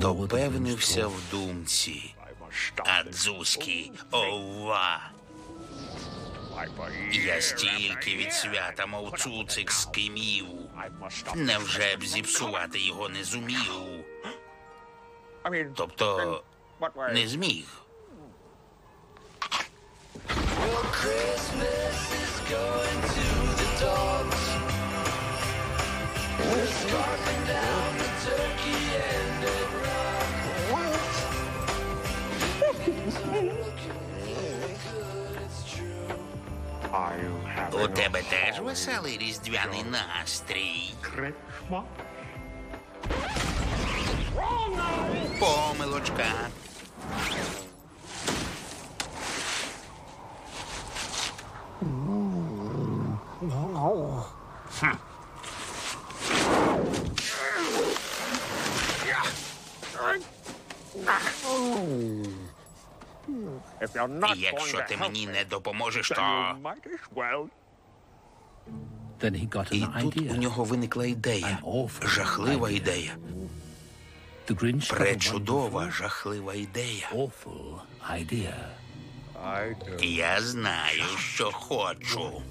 то певнився в думці. I must. Адзузькі, ова. Я стільки від свята, мов цуцик скимів. I must stop. Невже б зіпсувати його не зумів? Тобто? Не зміг. У тебе теж веселий різдвяний настрій. Помилочка. If you're not going Якщо to ти help мені me, не допоможеш, then то. І an тут у idea. нього виникла ідея. Жахлива ідея. Пречудова, жахлива ідея. Я знаю, що хочу.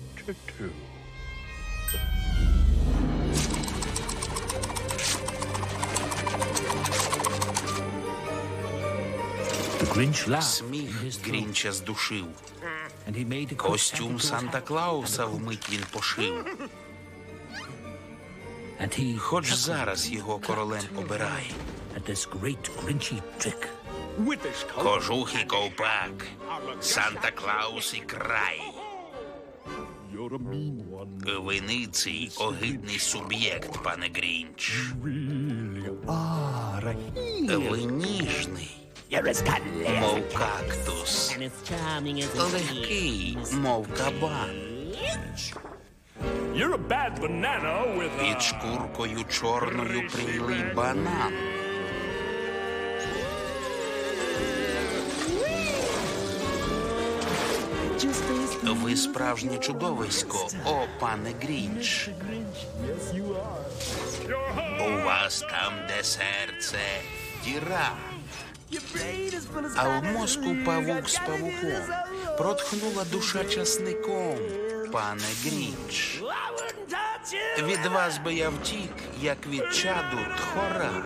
Сміх Грінча здушив. Костюм Санта Клауса вмить він пошив. Хоч зараз його королем обирай. This great Grinchy trick. With this Кожух і ковпак. Санта Клаус і край. you're a mean one. Виниций огидний суб'єкт, пане Грінч. Really are a Ви ніжний, мов кактус. Легкий, мов кабан. You're a bad banana with Під шкуркою чорною прилий банан. Ви справжнє чудовисько, о пане Грінч. У вас там, де серце, діра. А в мозку павук з павуком. Протхнула душа часником, пане Грінч. Від вас би я втік, як від чаду тхора.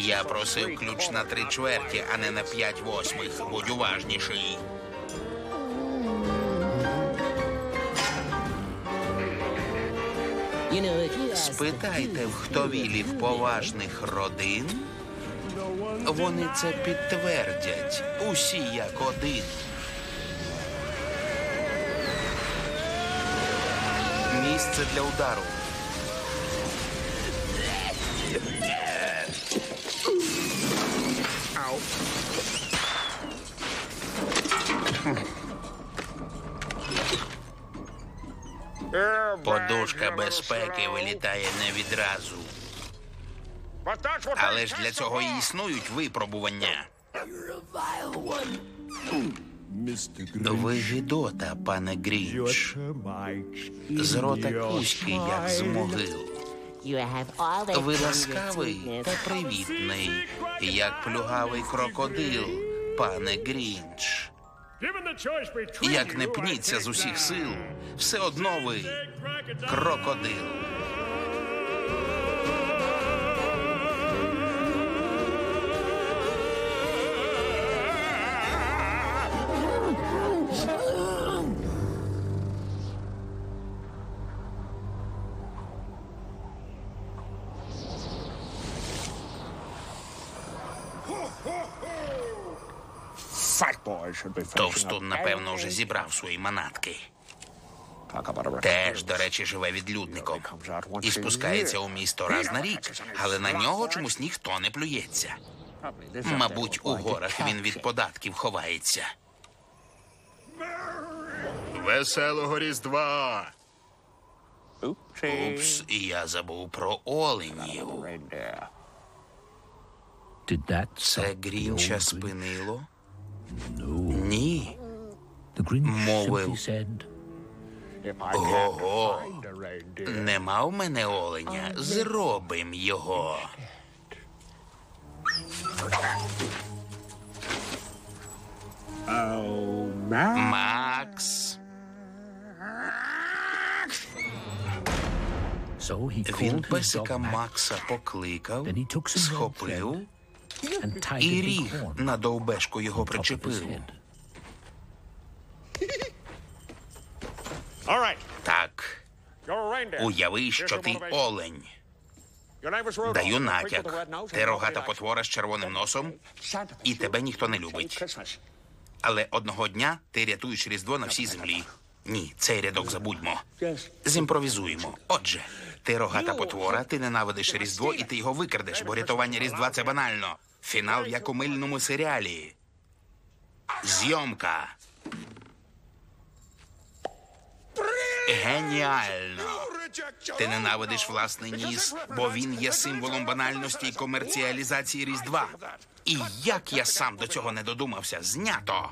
Я просив ключ на три чверті, а не на п'ять восьмих. Будь уважніший. Спитайте в хтовілів поважних родин. Вони це підтвердять. Усі як один. Місце для удару. Подушка безпеки вилітає не відразу. Але ж для цього і існують випробування. Ви гидота, пане Грінч. З рота кузьки, як з могил. Ви ласкавий та привітний, як плюгавий крокодил, пане Грінч. Як не пніться з усіх сил, все одно ви крокодил. Товстун, напевно, вже зібрав свої манатки. Теж, до речі, живе відлюдником. І спускається у місто раз на рік, але на нього чомусь ніхто не плюється. Мабуть, у горах він від податків ховається. Веселого Різдва! Упс, і я забув про оленів. Це Грінча спинило? Ні. Мовив. simply said, Ого. Нема в мене оленя. Зробим його. Макс. Він песика Макса покликав, схопив і ріг на довбешку його причепив. Так, уяви, що ти олень. Даю натяк. Ти рогата потвора з червоним носом, і тебе ніхто не любить. Але одного дня ти рятуєш Різдво на всій землі. Ні, цей рядок забудьмо. Зімпровізуємо. Отже, ти рогата потвора, ти ненавидиш Різдво і ти його викрадеш, бо рятування Різдва це банально. Фінал як у мильному серіалі. Зйомка. Геніально. Ти ненавидиш власний ніс, бо він є символом банальності і комерціалізації Різдва. І як я сам до цього не додумався, знято.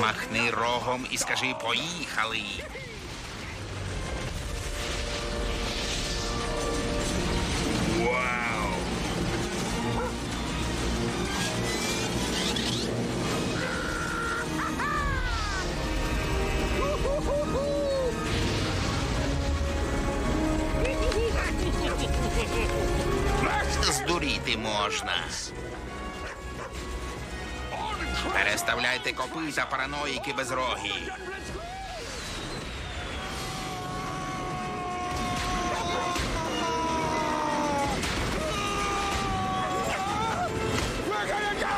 Махни рогом і скажи поїхали. Вау! Здуріти можна. Переставляйте копита параноїки безрогі.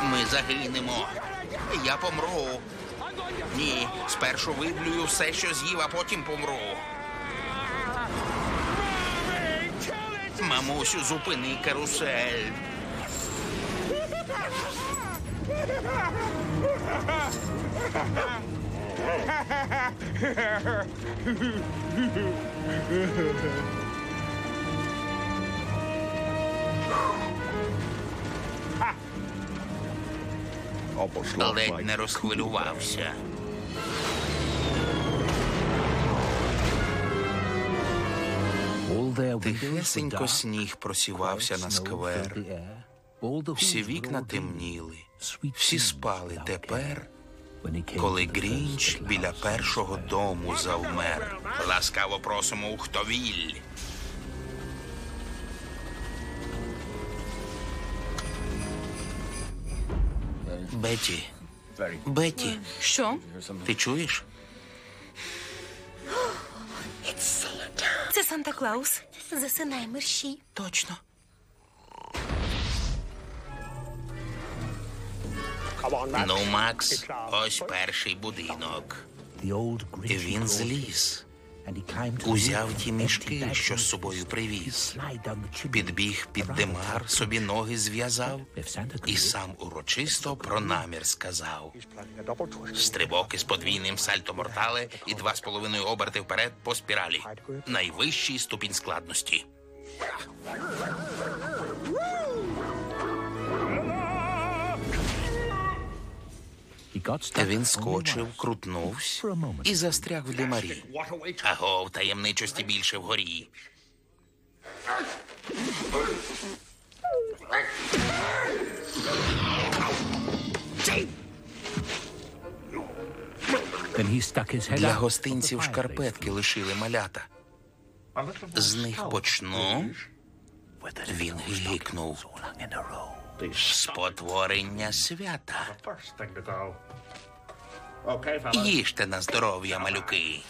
Ми загинемо. Я помру. Ні, спершу виблюю все, що з'їв, а потім помру. Мамусю, зупини карусель. [LAUGHS] Ледь не розхвилювався. Тихесенько сніг просівався на сквер. Всі вікна темніли. Всі спали тепер, коли Грінч біля першого дому завмер. Ласкаво просимо у хтовіль. Беті, Беті, Що? ти чуєш? Це Санта Клаус. Засинай мерщій. Точно. Ну, Макс, ось перший будинок. Він зліз, узяв ті мішки, що з собою привіз. Підбіг під димар, собі ноги зв'язав і сам урочисто про намір сказав. Стрибок із подвійним сальто мортале і два з половиною оберти вперед по спіралі. Найвищий ступінь складності. Він скочив, крутнувся і застряг в димарі. Аго, в таємничості більше вгорі. Для гостинців шкарпетки лишили малята. З них почну. Він гикнув. Спотворення свята. Їжте на здоров'я, малюки.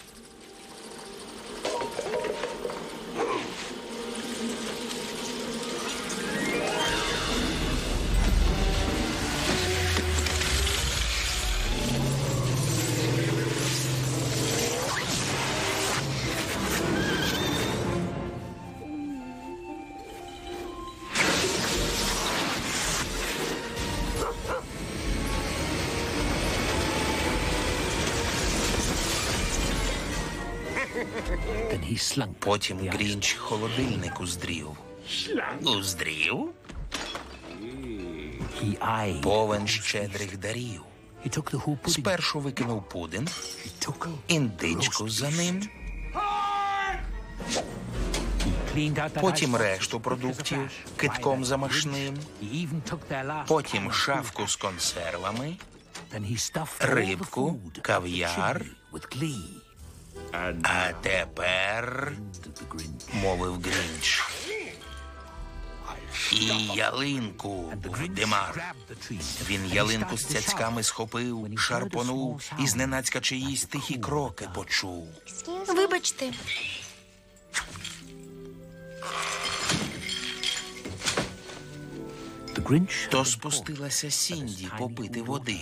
Потім Грінч холодильник уздрів. Уздрів? Повен щедрих дарів. Спершу викинув пудинг, індичку за ним, потім решту продуктів китком замашним, потім шафку з консервами, рибку, кав'яр. А тепер, мовив Грінч, і ялинку димар. Він ялинку з цяцьками схопив, шарпонув і зненацька чиїсь тихі кроки почув. Вибачте, То спустилася Сінді попити води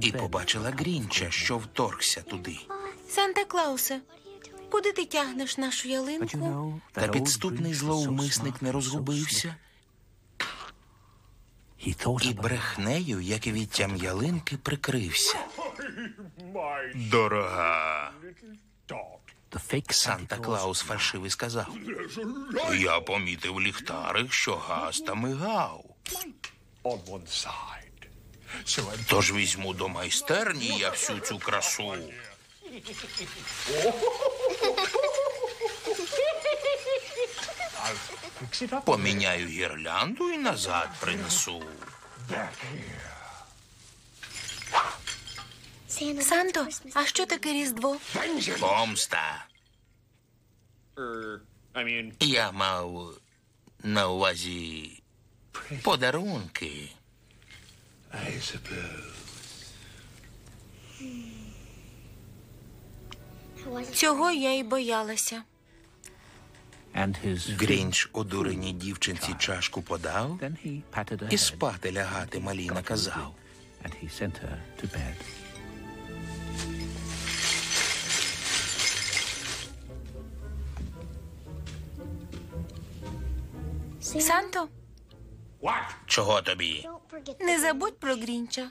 і побачила Грінча, що вторгся туди. Санта Клаусе, куди ти тягнеш нашу ялинку? Та підступний зловмисник не розгубився і брехнею, як і відтям ялинки, прикрився. Дорога. Санта Клаус фальшивий сказав. Я помітив ліхтарик, що газ та мигав. Тож візьму до майстерні я всю цю красу. Поміняю гірлянду і назад принесу. Санто, а що таке Різдво? Помста. Я мав на увазі подарунки. Цього я й боялася. Грінч одуреній дівчинці чашку подав і спати лягати малій наказав. Санто, Чого тобі? не забудь про Грінча.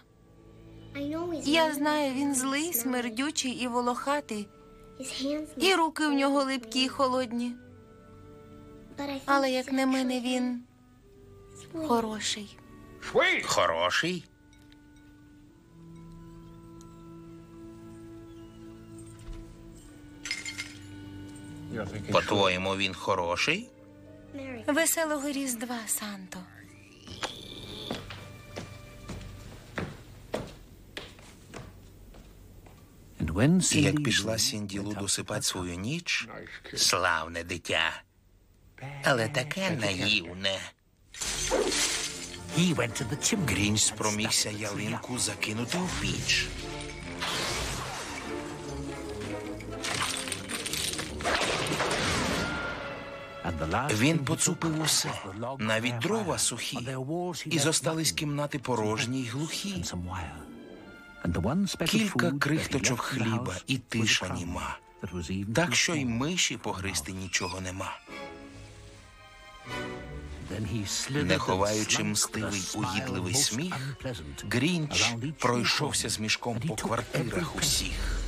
Я знаю, він злий, смердючий і волохатий, і руки в нього липкі й холодні. Але як на мене, він хороший. Хороший? По-твоєму, він хороший? Веселого Різдва, Санто. Як пішла Сінділу досипать свою ніч, славне дитя, але таке наївне. Грінч спромігся ялинку закинути в піч. Він поцупив усе, навіть дрова сухі, і зостались кімнати порожні й глухі. Кілька крихточок хліба і тиша німа. Так що й миші погризти нічого нема. Не ховаючи мстивий угідливий сміх, Грінч пройшовся з мішком по квартирах усіх.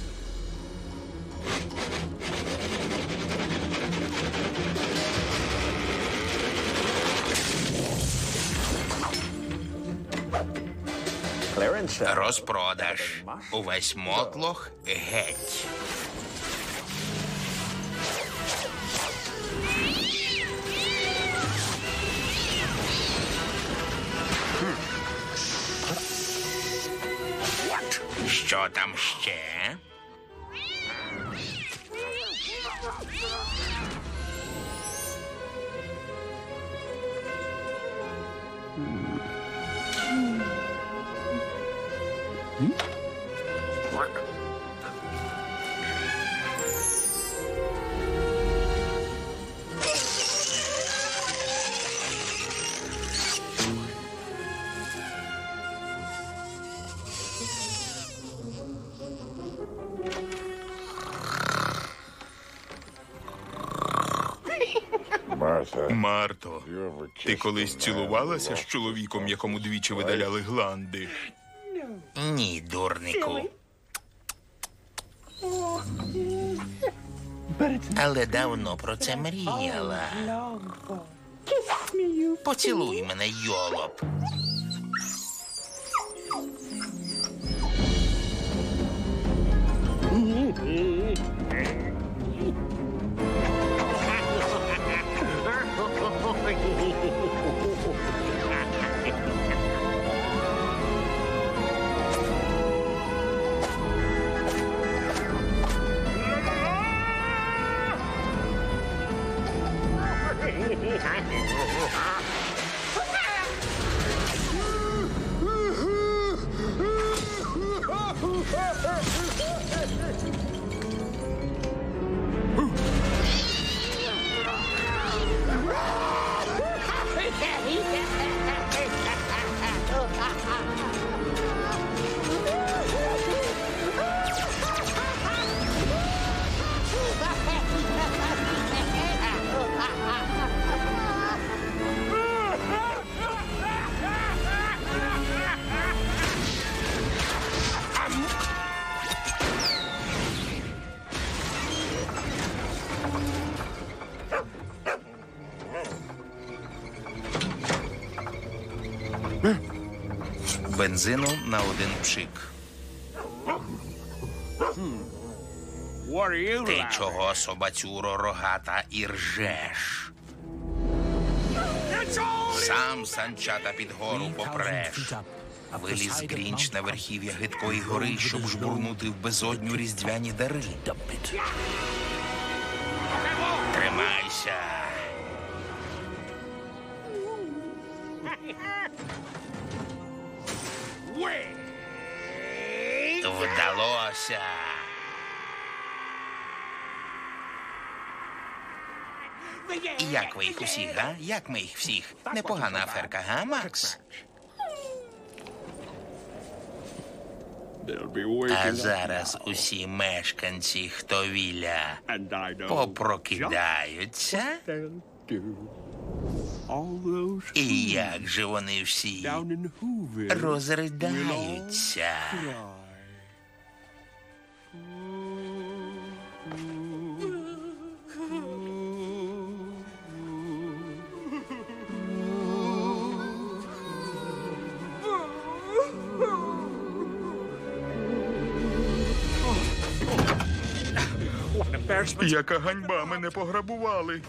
Розпродаж. Увесь мотлох геть. Що там ще? Марто, ти колись цілувалася з чоловіком, якому двічі видаляли гланди? Дурнику. Але давно про це мріяла. Поцілуй мене, йолоп. Бензину на один пшик. Ти чого, собацюро рогата, і ржеш? Сам санчата під гору попреш. Виліз Грінч на верхів'я гидкої гори, щоб жбурнути в безодню різдвяні дари. Ви їх усіх, га? Як ми їх всіх? Непогана аферка, га, waking А зараз усі мешканці хтовіля I know попрокидаються. І як же вони всі розридаються? Яка ганьба, мене пограбували.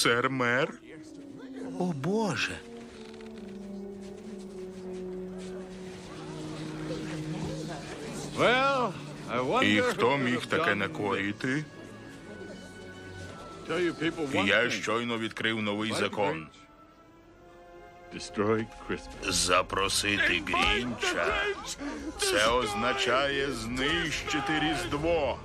Сер мер. О Боже. Well, I wonder І хто міг таке накоїти? Я щойно відкрив новий закон. Запросити Грінча. Це означає знищити Різдво.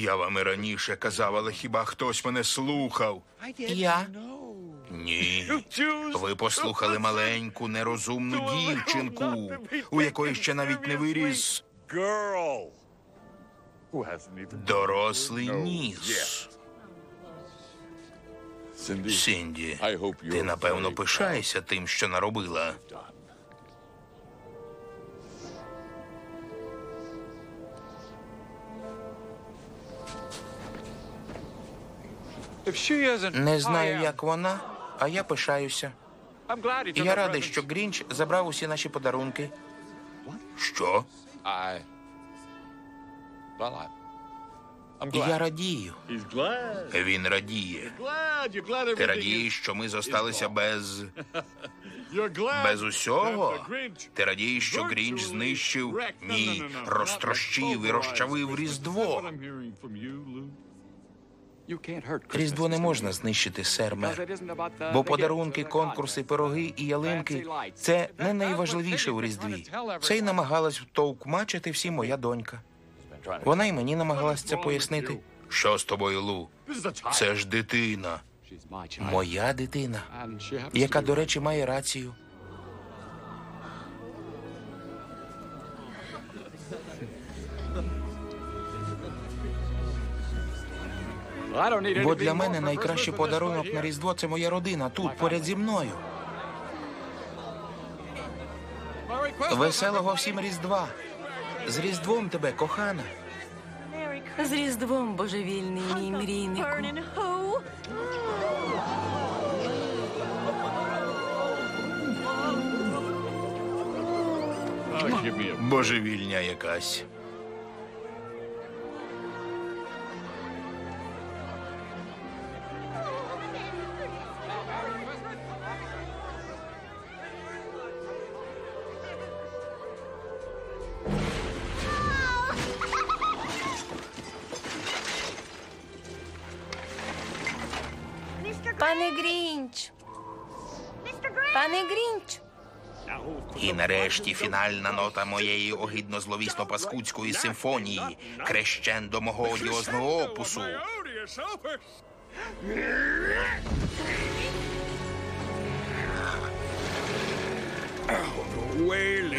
Я вам і раніше казав, але хіба хтось мене слухав? Я? Ні. Ви послухали маленьку нерозумну дівчинку, у якої ще навіть не виріс дорослий ніс. Сінді, ти напевно пишаєшся тим, що наробила. Не знаю, як вона, а я пишаюся. I'm glad he І я радий, що Грінч забрав усі наші подарунки. Що? Я радію. Він радіє. Glad. You're glad Ти радієш, що ми [LAUGHS] зосталися без [LAUGHS] без усього. Ти радієш, що Грінч знищив, ні, розтрощив і розчавив Різдво. Різдво не можна знищити, сер мер. Бо подарунки, конкурси, пироги і ялинки це не найважливіше у Різдві. Це й намагалась втовкмачити всі моя донька. Вона й мені намагалась це пояснити. Що з тобою, Лу? Це ж дитина, моя дитина, яка, до речі, має рацію. Бо для мене найкращий подарунок на. Різдво це моя родина тут, поряд зі мною. Веселого всім Різдва. З Різдвом тебе, кохана. З Різдвом божевільний мій мрійнику. Божевільня якась. Пане Грінч! Пане Грінч! І нарешті фінальна нота моєї огидно зловісно паскудської симфонії, крещендо мого одіозного опусу.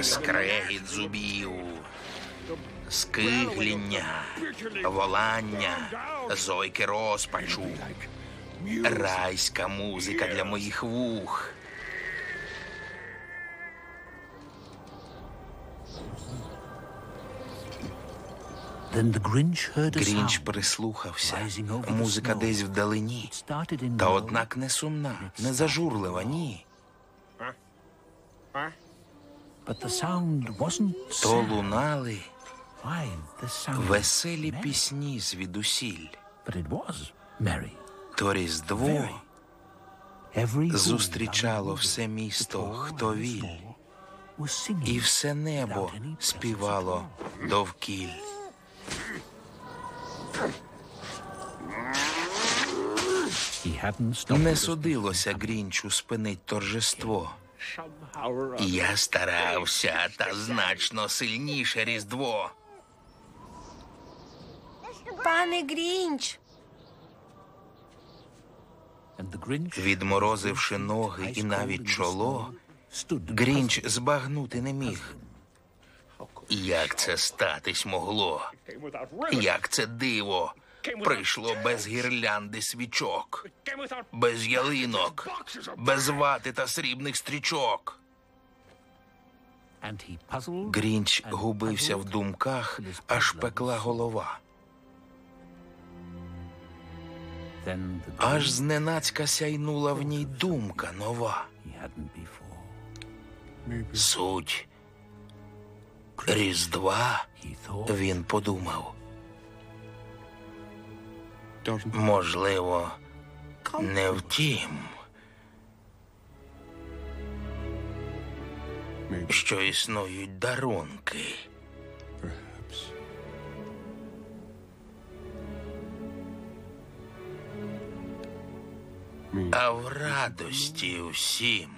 Скрегіт зубів, скигління, волання, зойки розпачу, райська музика для моїх вух. Грінч прислухався. Музика десь вдалині. Та однак не сумна, не зажурлива, ні. То лунали веселі пісні звідусіль. То Різдво зустрічало все місто, хто віль, і все небо співало довкіль. Не судилося Грінчу спинить торжество. Я старався, та значно сильніше Різдво. Пане Грінч! Відморозивши ноги і навіть чоло, Грінч збагнути не міг. Як це статись могло? Як це диво прийшло без гірлянди свічок, без ялинок, без вати та срібних стрічок. Грінч губився в думках, аж пекла голова. Аж зненацька сяйнула в ній думка нова. Суть Різдва, він подумав. Можливо, не втім, що існують дарунки. А в радості всім.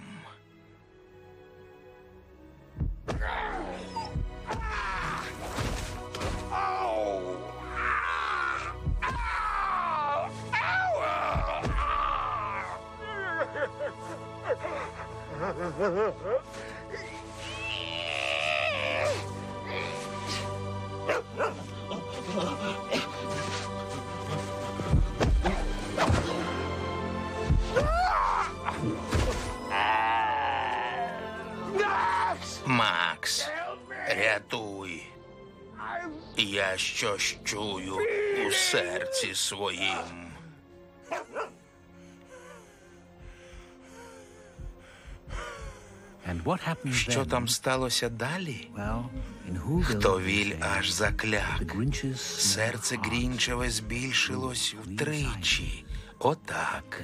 Макс, [LAUGHS] Я щось чую у серці своїм. Що там сталося далі? Хто віль аж закляк. Серце Грінчеве збільшилось втричі. Отак.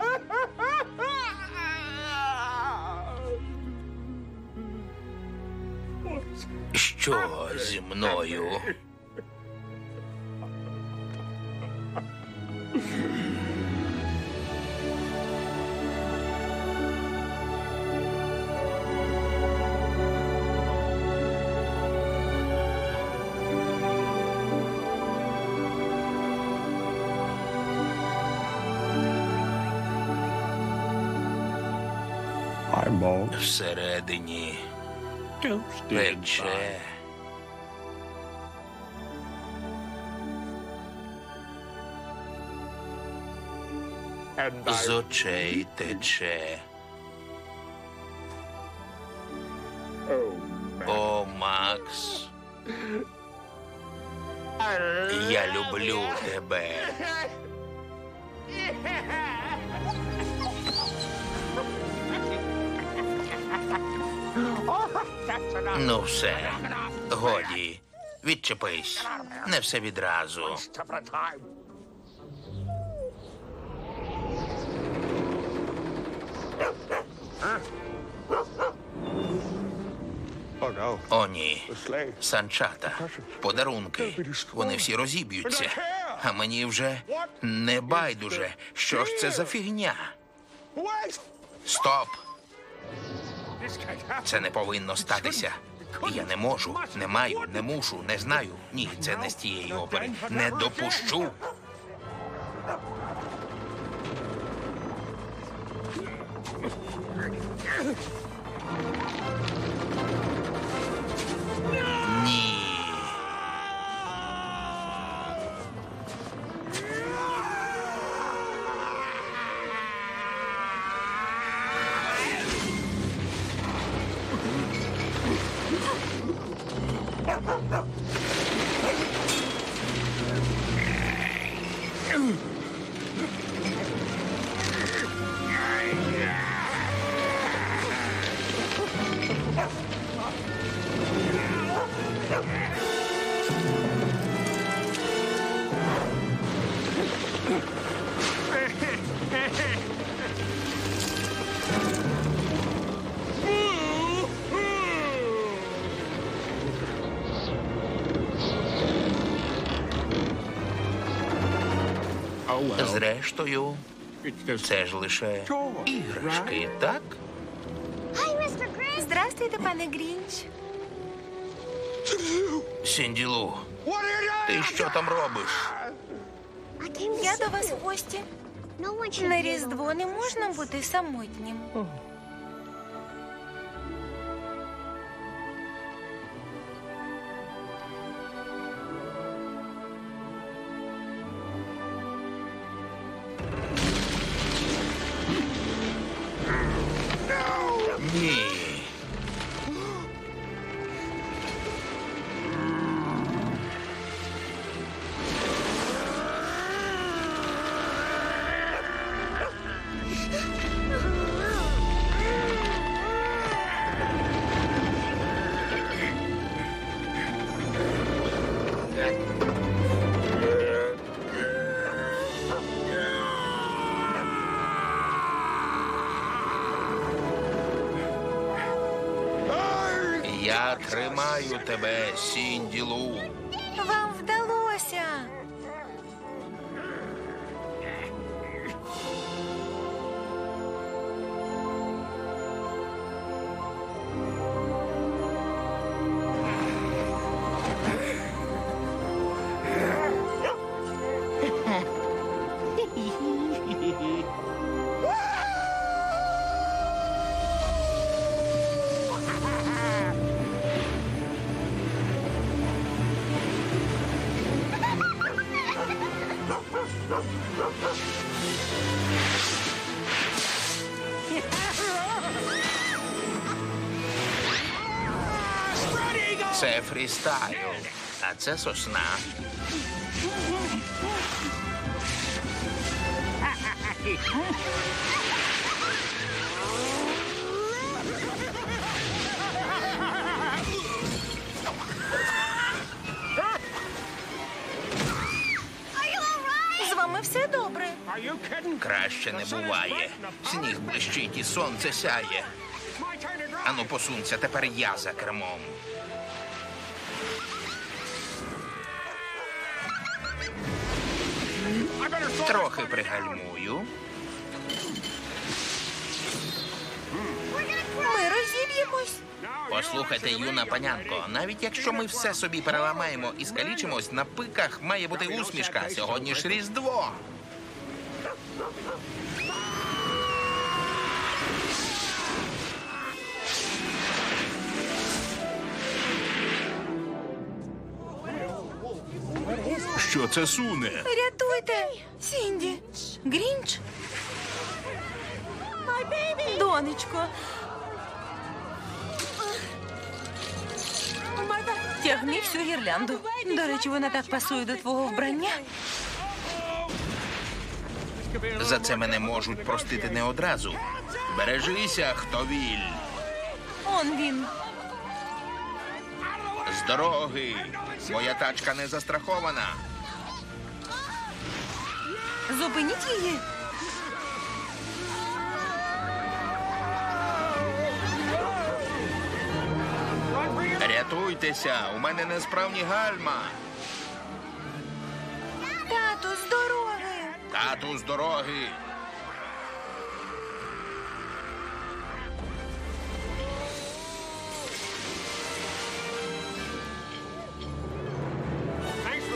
Що зі мною? Всередині Toasted. З очей тече. О, Макс. Я люблю тебе. Ну, все. Годі. Відчепись. Не все відразу. Oh no. О, ні. Санчата, подарунки. Вони всі розіб'ються. А мені вже не байдуже. Що ж це за фігня? Стоп! Це не повинно статися. Я не можу, не маю, не мушу, не знаю. Ні, це не з тієї опери. Не допущу. Ні. Зрештою, це ж лише іграшки, так? Здравствуйте, Здрастуйте, пане Грінч. Сінділу, ти що там робиш? Я до вас в гості. На Різдво не можна бути самотнім. Тримаю тебе, Сінділу. Фрістайл, а це сосна. З вами все добре. Краще не буває. Сніг блищить і сонце сяє. Ану посунься, тепер я за кермом. Трохи пригальмую. Ми розіб'ємось. Послухайте, юна панянко, навіть якщо ми все собі переламаємо і скалічимось, на пиках має бути усмішка. Сьогодні ж Різдво. Що це суне? Рятуйте! Сінді! Грінч! Донечко! Тягни всю гірлянду. До речі, вона так пасує до твого вбрання. За це мене можуть простити не одразу. Бережися, хто віль. Он він. З дороги. Моя тачка не застрахована. Зупиніть її. Рятуйтеся, у мене несправні гальма. Тату, з дороги. Тату з дороги.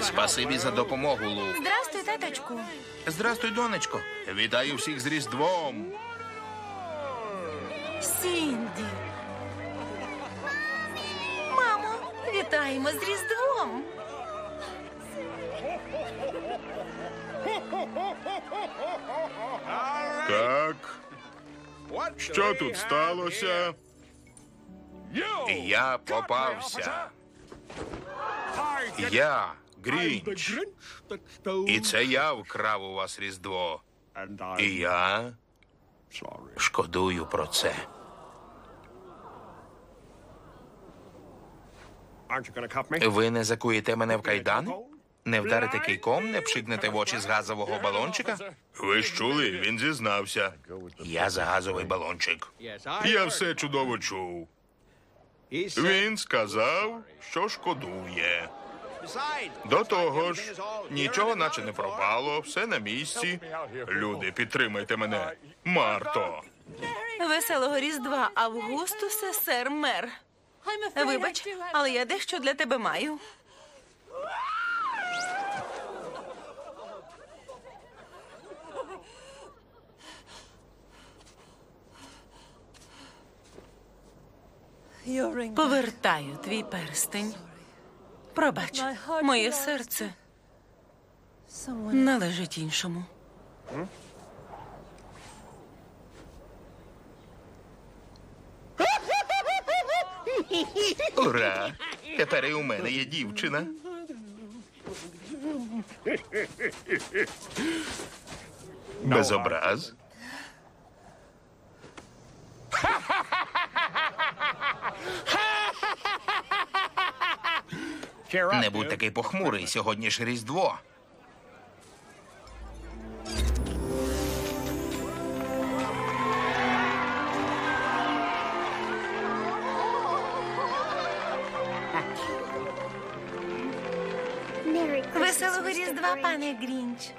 Спасибі за допомогу, Лу. Здрастуй, таточку. Здрастуй, донечко. Вітаю всіх з Різдвом. Сінді. Мамо, вітаємо з Різдвом. Так. Що тут сталося? Я попався. Я Грінч. І це я вкрав у вас Різдво. І я шкодую про це. Ви не закуєте мене в кайдан? Не вдарите кийком, не пшикнете в очі з газового балончика? Ви ж чули, він зізнався. Я за газовий балончик. Я все чудово чув. Він сказав, що шкодує. До того ж, нічого наче не пропало, все на місці. Люди, підтримайте мене. Марто. Веселого Різдва Августусе, сер мер. Вибач, але я дещо для тебе маю. Повертаю твій перстень. Пробач, моє серце належить іншому. Ура! Тепер і у мене є дівчина. Без образ. Не будь такий похмурий, сьогодні ж Різдво. Веселого Різдва, пане Грінч.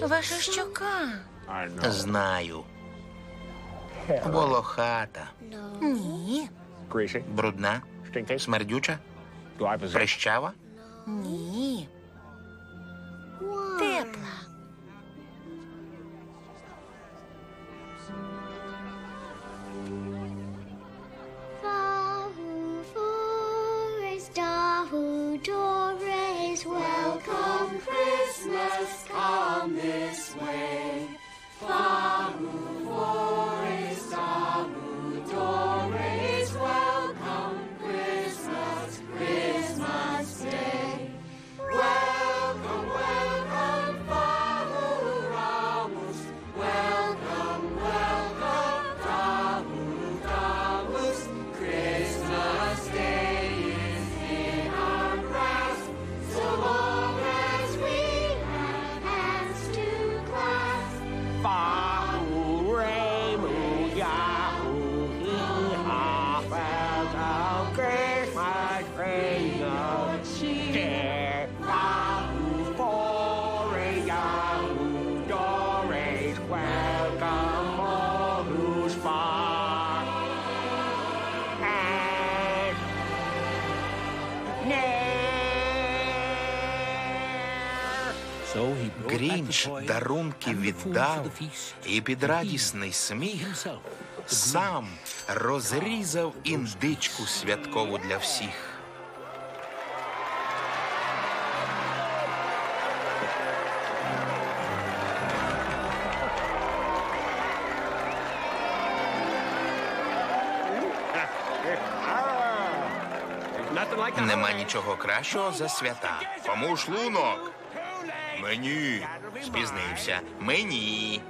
Ваша щока. Знаю. Волохата. Ні. Брудна. Смердюча. Прищава. Ні. Тепла. Come this way. Far forest. amutorem. Дарунки віддав, і під радісний сміх сам розрізав індичку святкову для всіх. Нема нічого кращого за свята. Кому шлунок? Мені спізнився. Мені.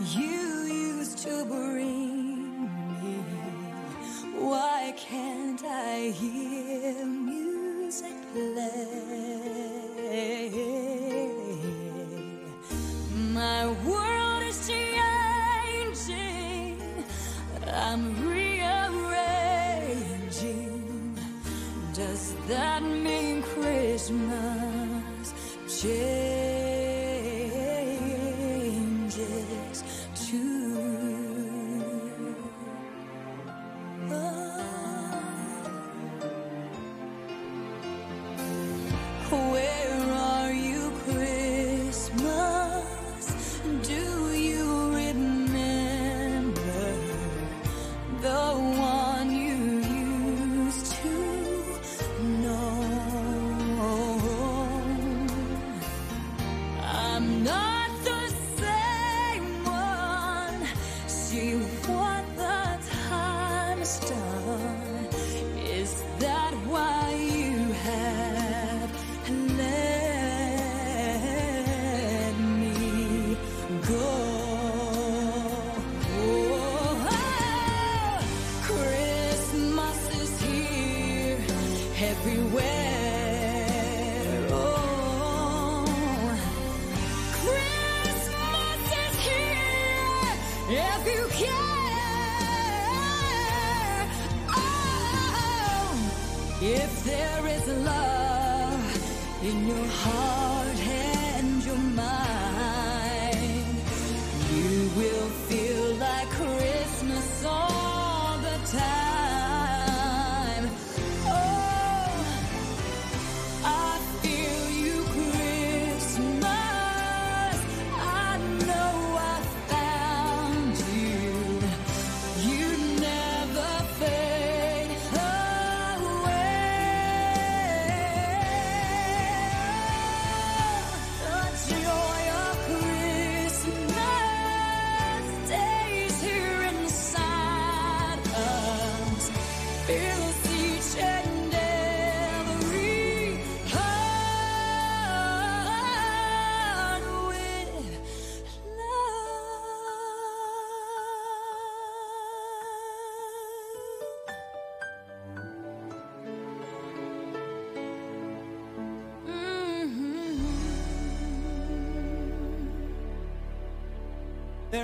You used to breathe.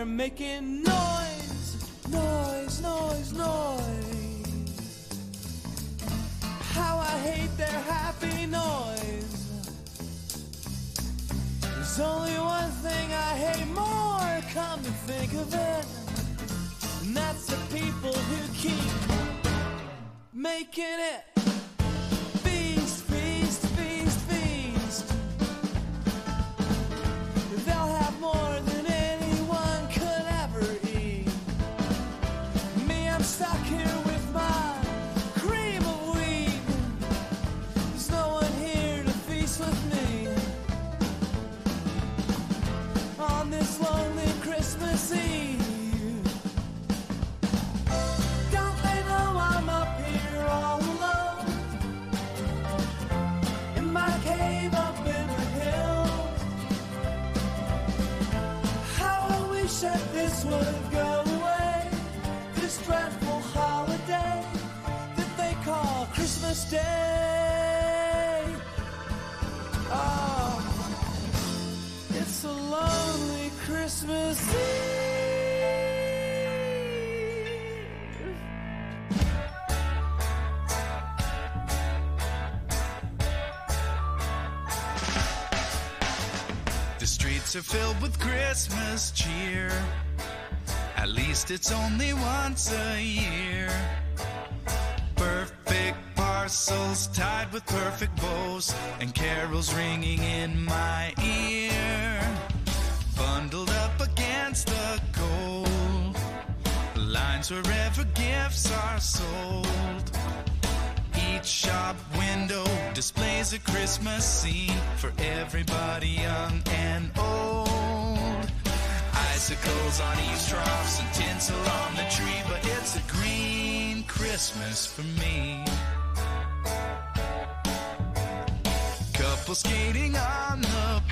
They're making noise, noise, noise, noise. How I hate their happy noise. There's only one thing I hate more, come to think of it. And that's the people who keep making it. Are filled with Christmas cheer. At least it's only once a year. Perfect parcels tied with perfect bows, and carols ringing in my ear. Bundled up against the cold, lines wherever gifts are sold. Displays a Christmas scene for everybody young and old. Icicles on eavesdrops and tinsel on the tree, but it's a green Christmas for me. Couple skating on the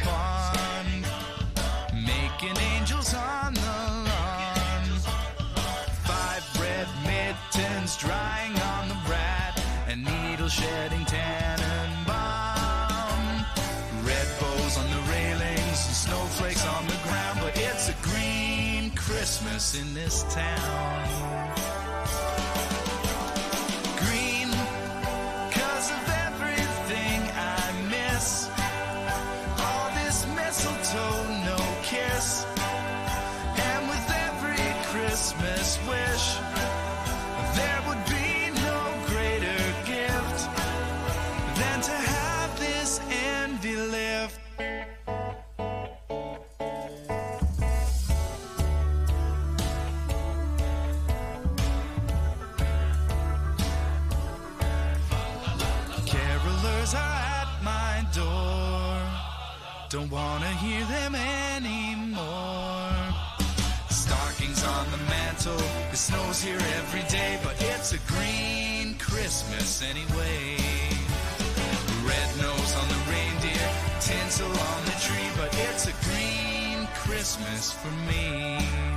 In this town. It snows here every day, but it's a green Christmas anyway. Red nose on the reindeer, tinsel on the tree, but it's a green Christmas for me.